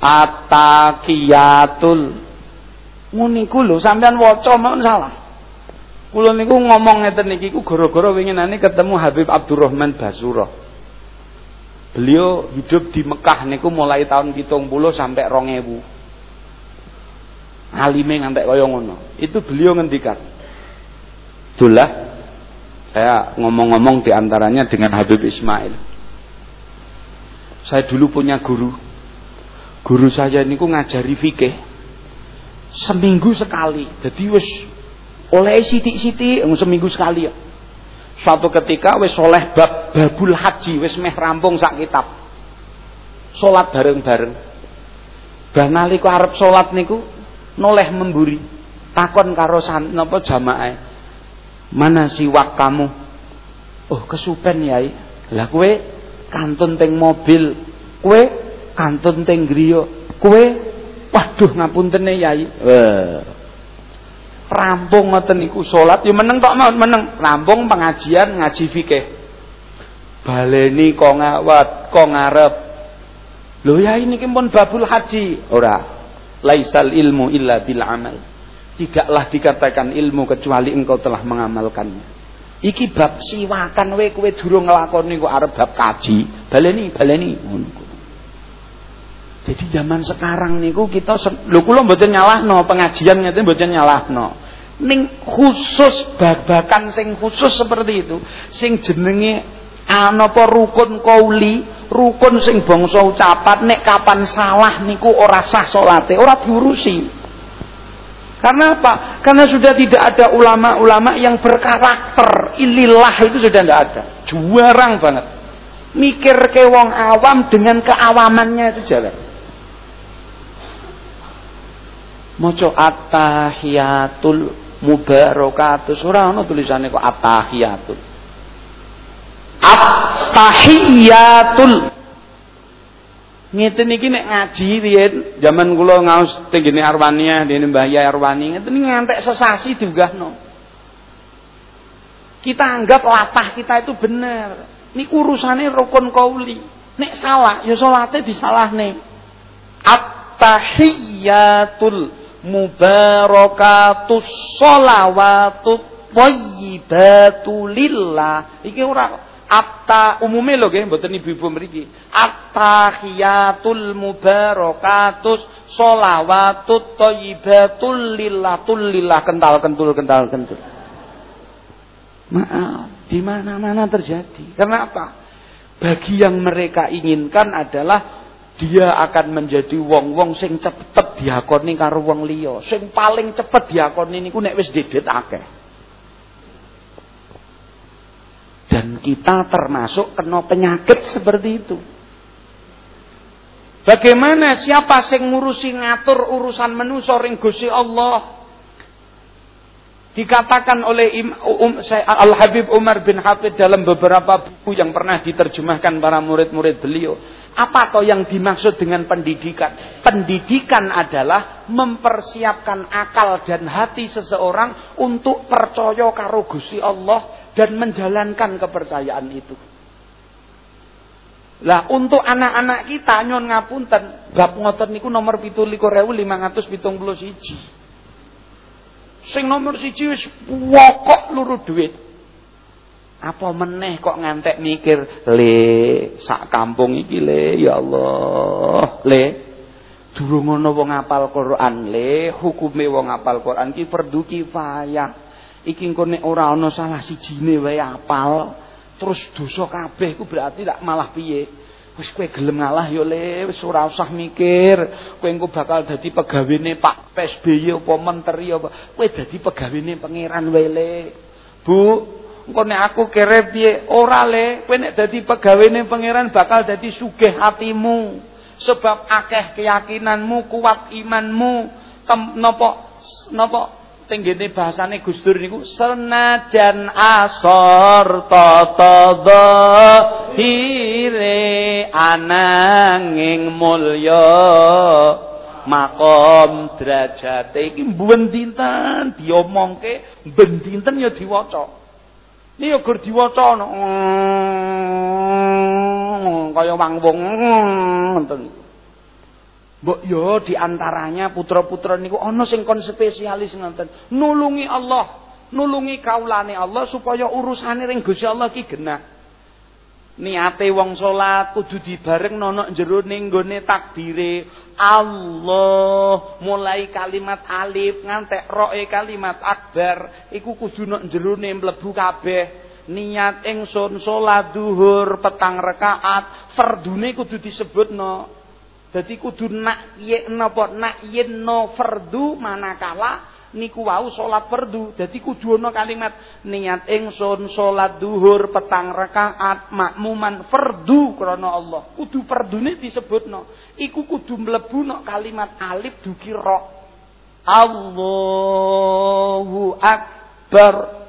[SPEAKER 1] atakiyatul. Ngono niku lho sampean waca mawon salah. Kula niku ngomong ngeten niki ku gara-gara winginane ketemu Habib Abdurrahman Basurah. Beliau hidup di Mekah niku mulai tahun 70 sampai 2000 alime ngantek kaya ngono. Itu beliau ngendikan. Itulah saya ngomong-ngomong di antaranya dengan Habib Ismail. Saya dulu punya guru. Guru saya ini ku ngajari fikih seminggu sekali. Jadi wis oleh siti-siti seminggu sekali ya. Suatu ketika wis soleh bab babul haji wis meh rampung sak kitab. Salat bareng-bareng. Banali ku arep salat niku noleh memburi. Takon karo san napa jamaah? Mana siwak kamu? Oh kesupen yai. Lah kue kantun teng mobil. Kue kantun teng griya. Kue waduh ngapuntene yai. Eh rampung ngoten niku salat ya meneng kok meneng. Rampung pengajian ngaji fikih. Baleni kok ngawat kok ngarep. Lho ya ini pun babul haji. Ora. Laisal ilmu illa bil amal. Tidaklah dikatakan ilmu kecuali engkau telah mengamalkannya. Iki bab siwakan we kowe durung nglakoni kok arep bab kaji. Baleni, baleni Jadi zaman sekarang niku kita lho kula mboten nyalahno pengajian ngene mboten nyalahno. Ning khusus babakan sing khusus seperti itu, sing jenenge anapa rukun kauli rukun sing bangsa ucapan nek kapan salah niku ora sah salate ora diurusi karena apa? Karena sudah tidak ada ulama-ulama yang berkarakter ililah itu sudah tidak ada juarang banget mikir ke wong awam dengan keawamannya itu jalan maca at-tahiyatul mubarakatus ora ana tulisane kok at-tahiyatul At-tahiyatul. Ngeten niki nek ngaji riyen zaman kula ngaos tenggene Arwania dene Mbah Yai Arwani ngeten ngantek sesasi diunggahno. Kita anggap latah kita itu benar. Ini urusane rukun kauli. Nek salah ya salate disalahne. At-tahiyatul mubarakatus sholawatut thayyibatu lillah. Iki ora Atta umume lho nggih mboten ibu-ibu mriki. At-tahiyatul mubarakatus sholawatut thayyibatul lillatul lillah kental kentul kental kentul. Maaf, di mana-mana terjadi. Karena apa? Bagi yang mereka inginkan adalah dia akan menjadi wong-wong sing cepet diakoni karo wong liya. Sing paling cepet diakoni niku nek wis dedet akeh. Dan kita termasuk kena penyakit seperti itu. Bagaimana siapa sing ngurusi ngatur urusan manusia ring Gusti Allah? Dikatakan oleh um, Al Habib Umar bin Hafid dalam beberapa buku yang pernah diterjemahkan para murid-murid beliau. Apa toh yang dimaksud dengan pendidikan? Pendidikan adalah mempersiapkan akal dan hati seseorang untuk percaya karo Gusti Allah dan menjalankan kepercayaan itu. Lah untuk anak-anak kita nyon ngapunten, bab ngoten niku nomor 17.571. Sing nomor siji wis pokok luru duit. Apa meneh kok ngantek mikir, le sak kampung iki le ya Allah, le durung ngono wong apal Quran le, hukume wong apal Quran ki fardu kifayah. Iki engko nek ora ana salah sijine wae apal, terus dosa kabeh ku berarti tak malah piye? Wis kowe gelem ngalah yo le, wis ora usah mikir. Kowe engko bakal dadi pegawene Pak PSBY apa menteri apa. Kowe dadi pegawene pangeran wae le. Bu, engko nek aku kere piye? Ora le, kowe nek dadi pegawene pangeran bakal dadi sugih hatimu. Sebab akeh keyakinanmu, kuat imanmu, tem, napa napa tenggene bahasane Gus Dur niku senajan asor tata hire ananging mulya makom derajate. Iki mben dinten? Diomongke ben dinten ya diwaca ini ya gur diwaca ana kaya ngoten Mbok yo di antaranya putra-putra niku ana sing kon spesialis ngoten. Nulungi Allah, nulungi kaulane Allah supaya urusane ring Gusti Allah ki genah. Niate wong salat kudu dibareng nono jero ning gone takdire. Allah mulai kalimat alif ngantek roe kalimat akbar iku kudu nok jero mlebu kabeh. Niat ingsun salat duhur petang rakaat fardune kudu disebutno. Dadi kudu nak ye napa nak yenno fardu manakala niku wau salat fardu. Dadi kudu ana kalimat niat ingsun salat duhur petang rakaat makmuman fardu krana Allah. Kudu fardune disebutno. Iku kudu mlebu kalimat alif duki ra. Allahu akbar.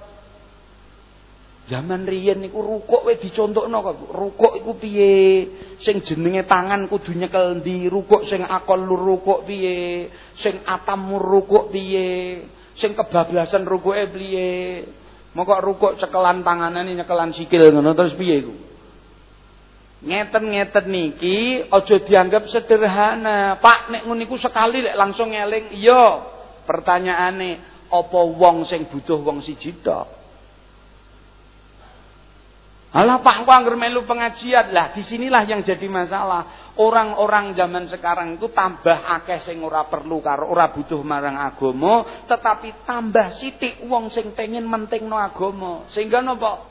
[SPEAKER 1] Zaman riyen niku rukuk wae dicontokno kok. Rukuk iku piye? Sing jenenge tangan kudu nyekel ndi? Rukuk sing akol lur rukuk piye? Sing atam rukuk piye? Sing kebablasan rukuke piye? Mokok rukuk cekelan tanganane nyekelan sikil ngono terus piye iku? Ngeten-ngeten niki aja dianggap sederhana. Pak nek ngono iku sekali lek langsung ngeling, iya. Pertanyaane, apa wong sing butuh wong siji tok? Alah Pak engko anggar melu pengajian. Lah di sinilah yang jadi masalah. Orang-orang zaman sekarang itu tambah akeh sing ora perlu karo ora butuh marang agama, tetapi tambah sithik wong sing pengen mentingno agama. Sehingga napa?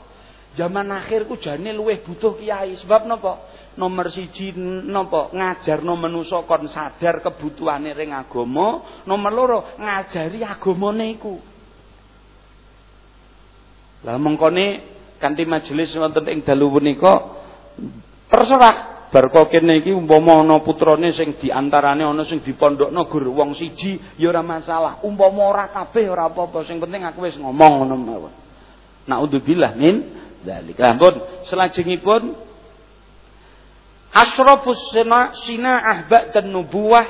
[SPEAKER 1] Zaman akhir ku jane butuh kiai. Sebab napa? Nomor siji napa? Ngajarno manusa kon sadar kebutuhane ring agama, nomor loro ngajari agamane iku. Lah mengkone kanthi majelis wonten ing dalu punika terserah. Bar kene iki umpama ana putrane sing diantarane ana sing dipondhokno gur wong siji ya ora masalah. Umpama ora kabeh ora apa-apa. Sing penting aku wis ngomong ngono mawon. Naudzubillah min dzalik pun selajengipun asrafus sina sina'ah ba'dan nubuwah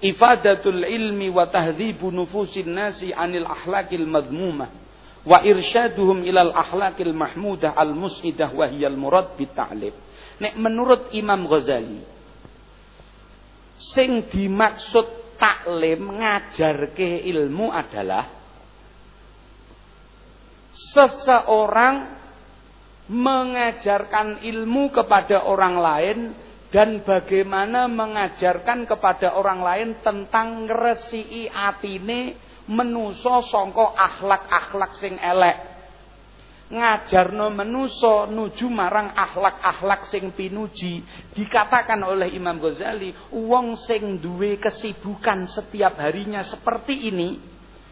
[SPEAKER 1] ifadatul ilmi wa tahdhibu nufusin nasi anil akhlaqil madmumah wa irsyaduhum ilal akhlaqil mahmudah al mus'idah wa hiyal murad bita'lim. Nek menurut Imam Ghazali sing dimaksud taklim ngajarke ilmu adalah seseorang mengajarkan ilmu kepada orang lain dan bagaimana mengajarkan kepada orang lain tentang ngresiki atine menuso songko akhlak-akhlak sing elek. Ngajarno menuso nuju marang akhlak-akhlak sing pinuji. Dikatakan oleh Imam Ghazali, wong sing duwe kesibukan setiap harinya seperti ini,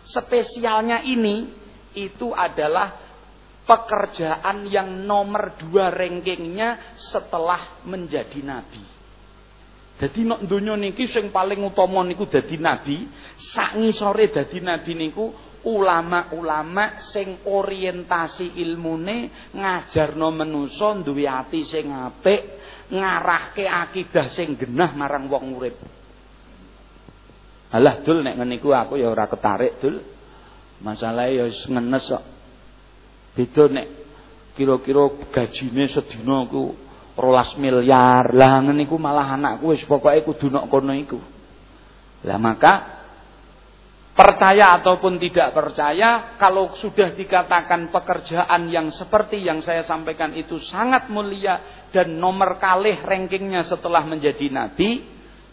[SPEAKER 1] spesialnya ini, itu adalah pekerjaan yang nomor dua rankingnya setelah menjadi nabi. Jadi nok donya niki sing paling utama niku dadi nabi, sak ngisore dadi nabi niku ulama-ulama sing orientasi ilmune ngajarno manusa duwe ati sing apik, ngarahke akidah sing genah marang wong urip. Alah dul nek ngeniku aku ya ora ketarik dul. Masalahe ya ngenes kok. Beda nek kira-kira gajine sedina ku rolas miliar lah niku malah anakku wis pokoke kudu nok kono iku. Lah maka percaya ataupun tidak percaya kalau sudah dikatakan pekerjaan yang seperti yang saya sampaikan itu sangat mulia dan nomor kalih rankingnya setelah menjadi nabi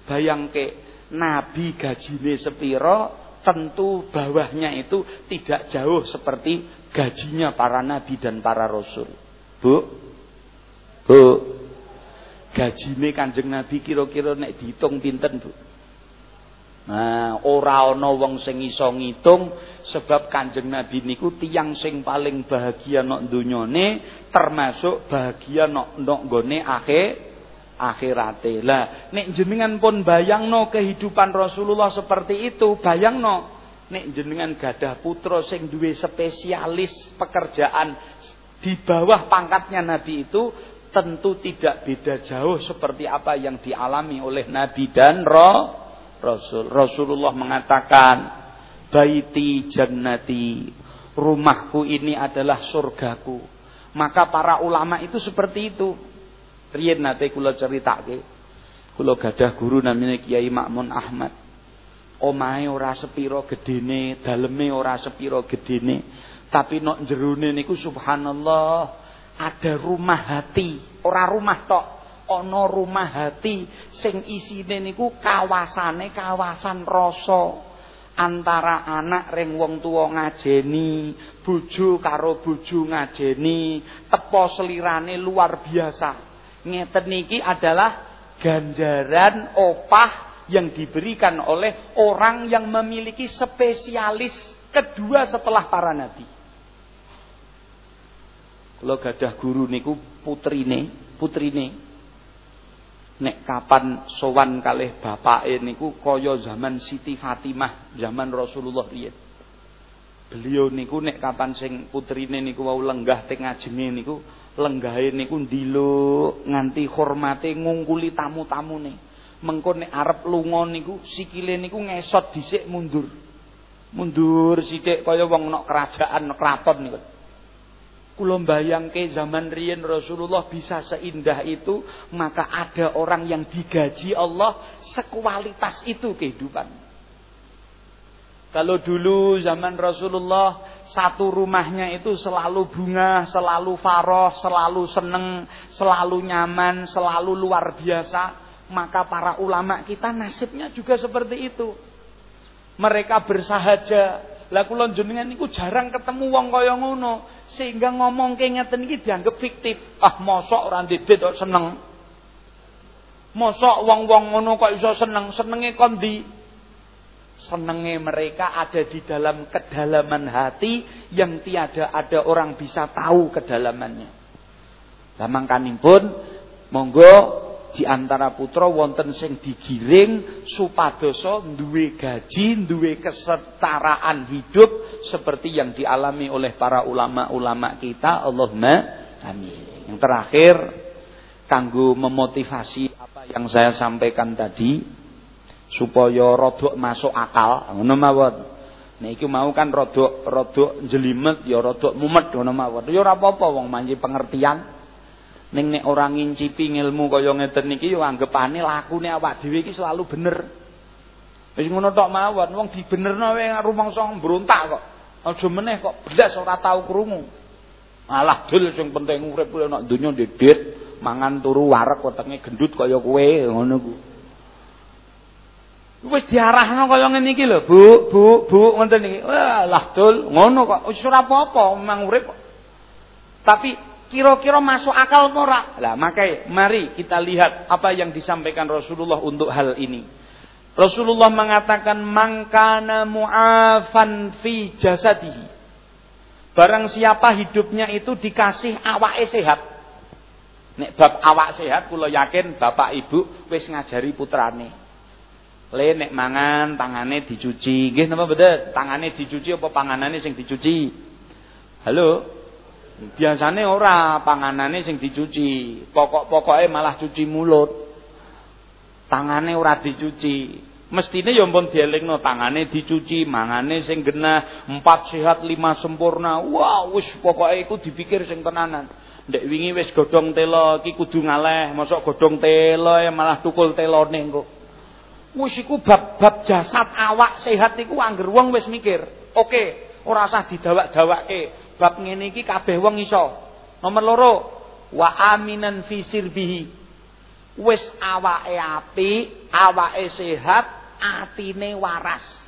[SPEAKER 1] bayangke nabi gajine sepiro tentu bawahnya itu tidak jauh seperti gajinya para nabi dan para rasul. Bu? Bu. Gajine Kanjeng Nabi kira-kira nek dihitung pinten, Bu? Nah, ora ana wong sing iso ngitung sebab Kanjeng Nabi niku tiyang sing paling bahagia nok donyane termasuk bahagia nok nok gone akhir akhirate. Lah, nek jenengan pun bayangno kehidupan Rasulullah seperti itu, bayangno nek jenengan gadah putra sing duwe spesialis pekerjaan di bawah pangkatnya Nabi itu tentu tidak beda jauh seperti apa yang dialami oleh Nabi dan Roh Rasul. Rasulullah mengatakan, "Baiti jannati." Rumahku ini adalah surgaku. Maka para ulama itu seperti itu. Riyen nate kula ceritake. Kula gadah guru namanya Kiai Makmun Ahmad. Omahe ora sepiro gedene, daleme ora sepiro gedene, tapi nok jerone niku subhanallah ada rumah hati, ora rumah tok ana rumah hati sing isine niku kawasane kawasan rasa antara anak ring wong tuwa ngajeni, bojo karo bojo ngajeni, tepo selirane luar biasa. Ngeten niki adalah ganjaran opah yang diberikan oleh orang yang memiliki spesialis kedua setelah para nabi. Kalau gadah guru niku putrine, putrine nek kapan sowan kalih bapake niku kaya zaman Siti Fatimah, zaman Rasulullah riyen. Beliau niku nek kapan sing putrine niku wau lenggah teng ngajenge niku, lenggahe niku ndiluk nganti hormate ngungkuli tamu-tamune. Mengko nek arep lunga niku sikile niku ngesot dhisik mundur. Mundur sithik kaya wong nok kerajaan kraton niku. Kula bayangke zaman riyen Rasulullah bisa seindah itu, maka ada orang yang digaji Allah sekualitas itu kehidupan. Kalau dulu zaman Rasulullah satu rumahnya itu selalu bunga, selalu faroh, selalu seneng, selalu nyaman, selalu luar biasa, maka para ulama kita nasibnya juga seperti itu. Mereka bersahaja. Lah kula jenengan niku jarang ketemu wong kaya ngono sehingga ngomong ngeten iki dianggap fiktif. Ah mosok ora ndedit kok seneng. Mosok wong-wong ngono kok iso seneng, senenge kondi. Senenge mereka ada di dalam kedalaman hati yang tiada ada orang bisa tahu kedalamannya. Lah mangkanipun monggo di antara putra wonten sing digiring supadosa duwe gaji, duwe kesetaraan hidup seperti yang dialami oleh para ulama-ulama kita. Allahumma amin. Yang terakhir kanggo memotivasi apa yang saya sampaikan tadi supaya rodok masuk akal ngono mawon. Niki mau kan rodok rodok jelimet ya rodok mumet ngono mawon. Ya ora apa-apa wong manji pengertian. Ning nek ora ngincipi ilmu kaya ngeten niki yo anggapane lakune awak dhewe iki selalu bener. Wis ngono tok mawon, wong dibenerno wae rumangsa mbrontak kok. Aja meneh kok blas ora tau krungu. Alah dul sing penting urip kuwi nek donya ndedit, mangan turu wareg wetenge gendut kaya kowe ngono ku. Wis diarahno kaya ngene iki lho, Bu, Bu, Bu ngoten iki. Wah, lah dul ngono kok wis ora apa-apa, urip. Tapi kira-kira masuk akal ora? Lah makai mari kita lihat apa yang disampaikan Rasulullah untuk hal ini. Rasulullah mengatakan mangkana mu'afan fi jasadihi. Barang siapa hidupnya itu dikasih awak sehat. Nek bab awak sehat kula yakin bapak ibu wis ngajari putrane. Le nek mangan tangane dicuci. Nggih napa bener? Tangane dicuci apa panganane sing dicuci? Halo? Biasane ora panganane sing dicuci, pokok-pokoke malah cuci mulut. Tangane ora dicuci. Mestine ya mpun dielingno tangane dicuci, mangane sing genah, empat sehat lima sempurna. Wah, wow, wis pokoke iku dipikir sing tenanan. Ndek wingi wis godhong telo iki kudu ngaleh, mosok godhong telo ya malah tukul telone engko. Wis iku bab-bab jasad awak sehat iku angger wong wis mikir. Oke, ora usah didawak-dawakke bab ngene iki kabeh wong iso. Nomor loro, wa aminan fi sirbihi. Wis awake apik, awake sehat, atine waras.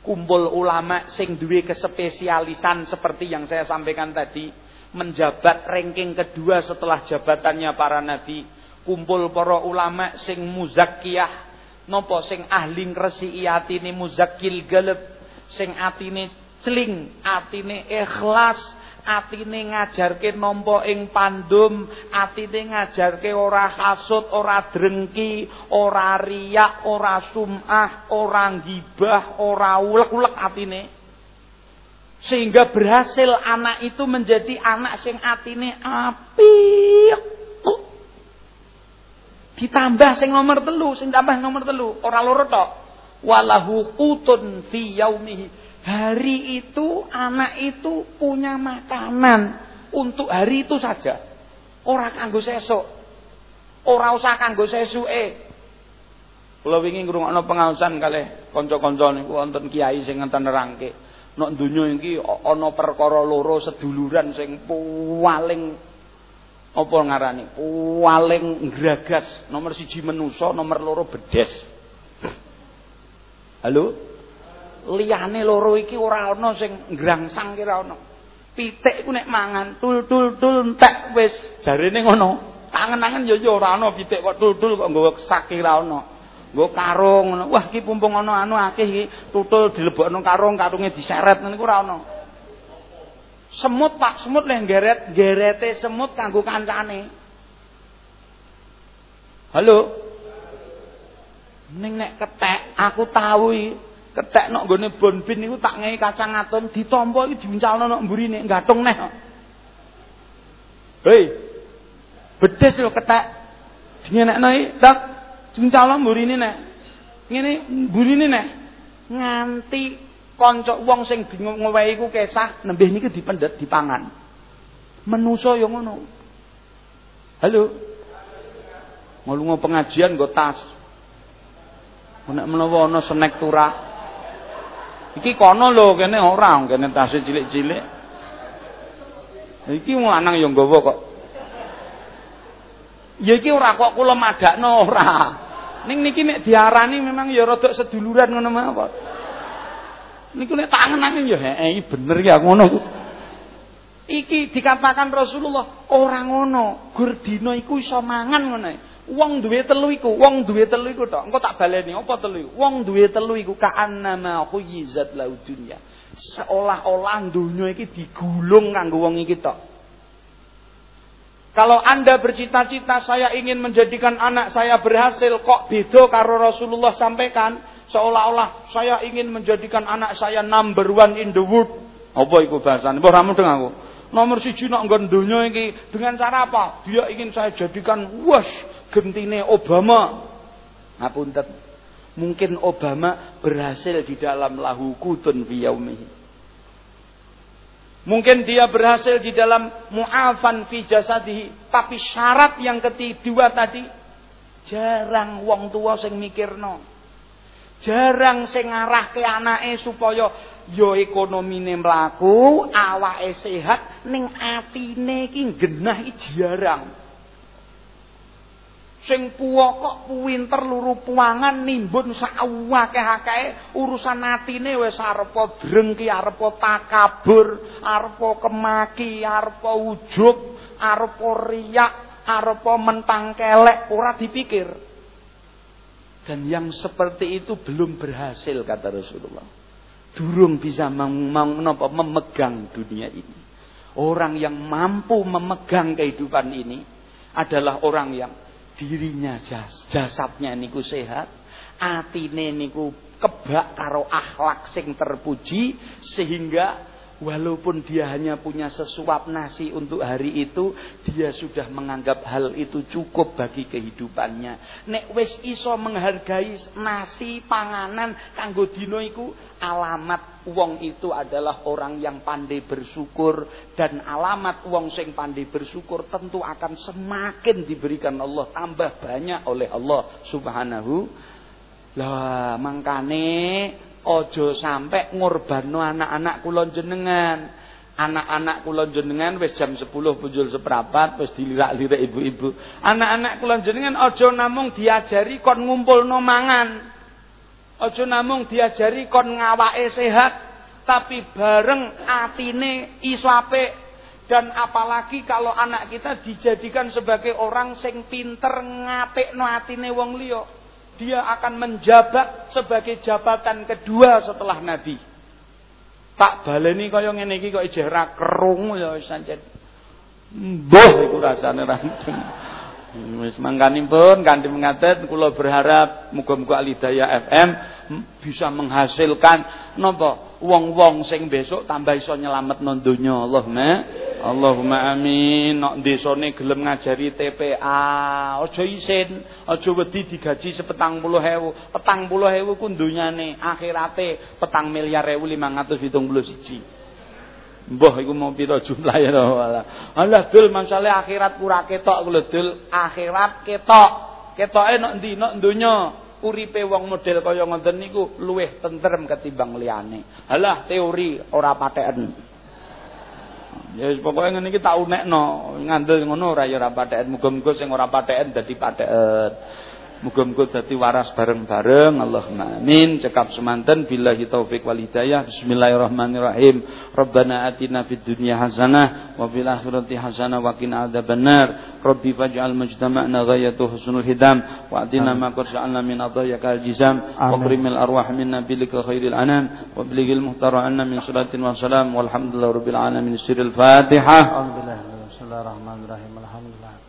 [SPEAKER 1] Kumpul ulama sing duwe kespesialisan seperti yang saya sampaikan tadi, menjabat ranking kedua setelah jabatannya para nabi. kumpul para ulama sing muzakkiyah napa sing ahli ngresiki atine muzakkil galeb sing atine celing atine ikhlas atine ngajarke nampa ing pandum, atine ngajarke ora hasud, ora drengki, ora riak, ora sum'ah, ora gibah, ora ulek-ulek atine. Sehingga berhasil anak itu menjadi anak sing atine apik. Ditambah sing nomor telu, sing tambah nomor telu, ora loro tok. Walahu qutun fi yaumihi Hari itu anak itu punya makanan untuk hari itu saja. Orang kanggo sesuk. Ora usah kanggo sesuke. Kula wingi ngrungokno pengausan kalih kanca-kanca niku wonten kiai sing ngenten nerangke. Nek donya iki ana perkara loro seduluran sing paling apa ngarani? Paling gragas. Nomor siji menusa, nomor loro bedes. Halo? Liyane loro iki ora ana sing ngrangsang ki ora ana. Pitik ku nek mangan tul tul tul entek wis jarene ngono. Tangan-tangan ya ya ora ana pitik kok tul tul kok nggawa saki ra ana. Nggo karung ngono. Wah iki pumpung ana anu akeh iki tutul dilebokno karung, karunge diseret niku ora ana. Semut Pak, semut leh geret, gerete semut kanggo kancane. Halo. Ning nek ketek aku tahu iki Ketek nok nggone bonbin niku tak ngei kacang atom ditampa iki diuncalno nok mburine gatung neh. Hei. Bedes lho ketek. Dingenekno iki tak diuncalno mburine nek. Ngene mburine nek nganti kanca wong sing ngewehi iku kesah nembih niku dipendet dipangan. Menusa ya ngono. Halo. Mau pengajian nggo tas. Nek menawa ana snack turah Iki kono lho kene ora kene tase cilik-cilik. Iki wong lanang ya nggawa kok. Ya iki ora kok kula madakno ora. Ning niki nek diarani memang ya rada seduluran ngono apa. Niku nek tangan ya heeh bener ya ngono. Iki dikatakan Rasulullah orang ngono, gur dina iku iso mangan ngono. Wong duwe telu iku, wong duwe telu iku tok. Engko tak baleni apa telu iku? Wong duwe telu iku ka'annama khuyizat lau dunya. Seolah-olah dunya iki digulung kanggo wong iki tok. Kalau Anda bercita-cita saya ingin menjadikan anak saya berhasil kok beda karo Rasulullah sampaikan seolah-olah saya ingin menjadikan anak saya number one in the world. Apa iku bahasane? Mbah ramu dengan aku. Nomor siji nak nggon donya iki dengan cara apa? Dia ingin saya jadikan wash gentine Obama. Ngapunten. Mungkin Obama berhasil di dalam lahu kutun fiyaumihi. Mungkin dia berhasil di dalam mu'afan fi jasadihi. Tapi syarat yang ketiga tadi. Jarang wong tua sing mikirno. Jarang sing ngarahke anake supaya ya ekonomine mlaku, awake sehat, ning atine iki genah jarang. Sing puwa kok pinter luru puangan nimbun sakawakeh-akeh urusan atine wis arepa drengki, arepa takabur, arepa kemaki, arepa ujug, arepa riak, arepa mentang kelek ora dipikir. Dan yang seperti itu belum berhasil kata Rasulullah. Durung bisa memegang dunia ini. Orang yang mampu memegang kehidupan ini adalah orang yang dirinya jas, jasadnya niku sehat, atine niku kebak karo akhlak sing terpuji sehingga walaupun dia hanya punya sesuap nasi untuk hari itu dia sudah menganggap hal itu cukup bagi kehidupannya. Nek wis iso menghargai nasi panganan kanggo dino iku alamat wong itu adalah orang yang pandai bersyukur dan alamat wong sing pandai bersyukur tentu akan semakin diberikan Allah tambah banyak oleh Allah Subhanahu lah mangkane ojo sampai ngorbanno anak-anak kula jenengan. Anak-anak kula jenengan wis jam 10 punjul seprapat wis dilirak-lirik ibu-ibu. Anak-anak kula jenengan ojo namung diajari kon ngumpulno mangan. Ojo namung diajari kon ngawake sehat, tapi bareng atine iso apik, Dan apalagi kalau anak kita dijadikan sebagai orang sing pinter ngapik atine wong liya. Dia akan menjabat sebagai jabatan kedua setelah Nabi. Tak baleni kaya ngene iki kok ijeh kerung ya wis sancen. Mbah iku rasane ra. Hmm, wis mangkanipun ganti mengatakan, kalau berharap muga-muga Alidaya FM bisa menghasilkan nopo wong-wong sing besok tambah iso nyelametno Allah Allahumma Allahumma amin Nok desone gelem ngajari TPA aja isin aja wedi digaji sepetang puluh ewu petang puluh ewu kundunya nih. akhirate petang miliar ewu siji. Mbah iku mau pira jumlah ya Allah. Allah dul masalah akhirat pura ketok kula dul akhirat ketok. Ketoke nek ndi nek donya uripe wong model kaya ngoten niku luwih tentrem ketimbang liyane. Halah teori ora patheken. Ya wis pokoke ngene iki tak unekno, ngandel ngono ora ya ora patheken. Muga-muga sing ora patheken dadi patheken. Muga-muga dadi waras bareng-bareng. Allahumma amin. Cekap semanten billahi taufik wal hidayah. Bismillahirrahmanirrahim. Rabbana atina fid dunya hasanah wa fil akhirati hasanah wa qina adzabannar. Rabbi faj'al mujtama'na ghayatu husnul hidam wa atina ma qad sa'alna min adayaka al jizam wa qrimil arwah minna bilika khairil anam wa biligil muhtara anna min salatin wa salam walhamdulillahi rabbil alamin. Sirril Fatihah.
[SPEAKER 2] Alhamdulillah. Bismillahirrahmanirrahim. Alhamdulillah.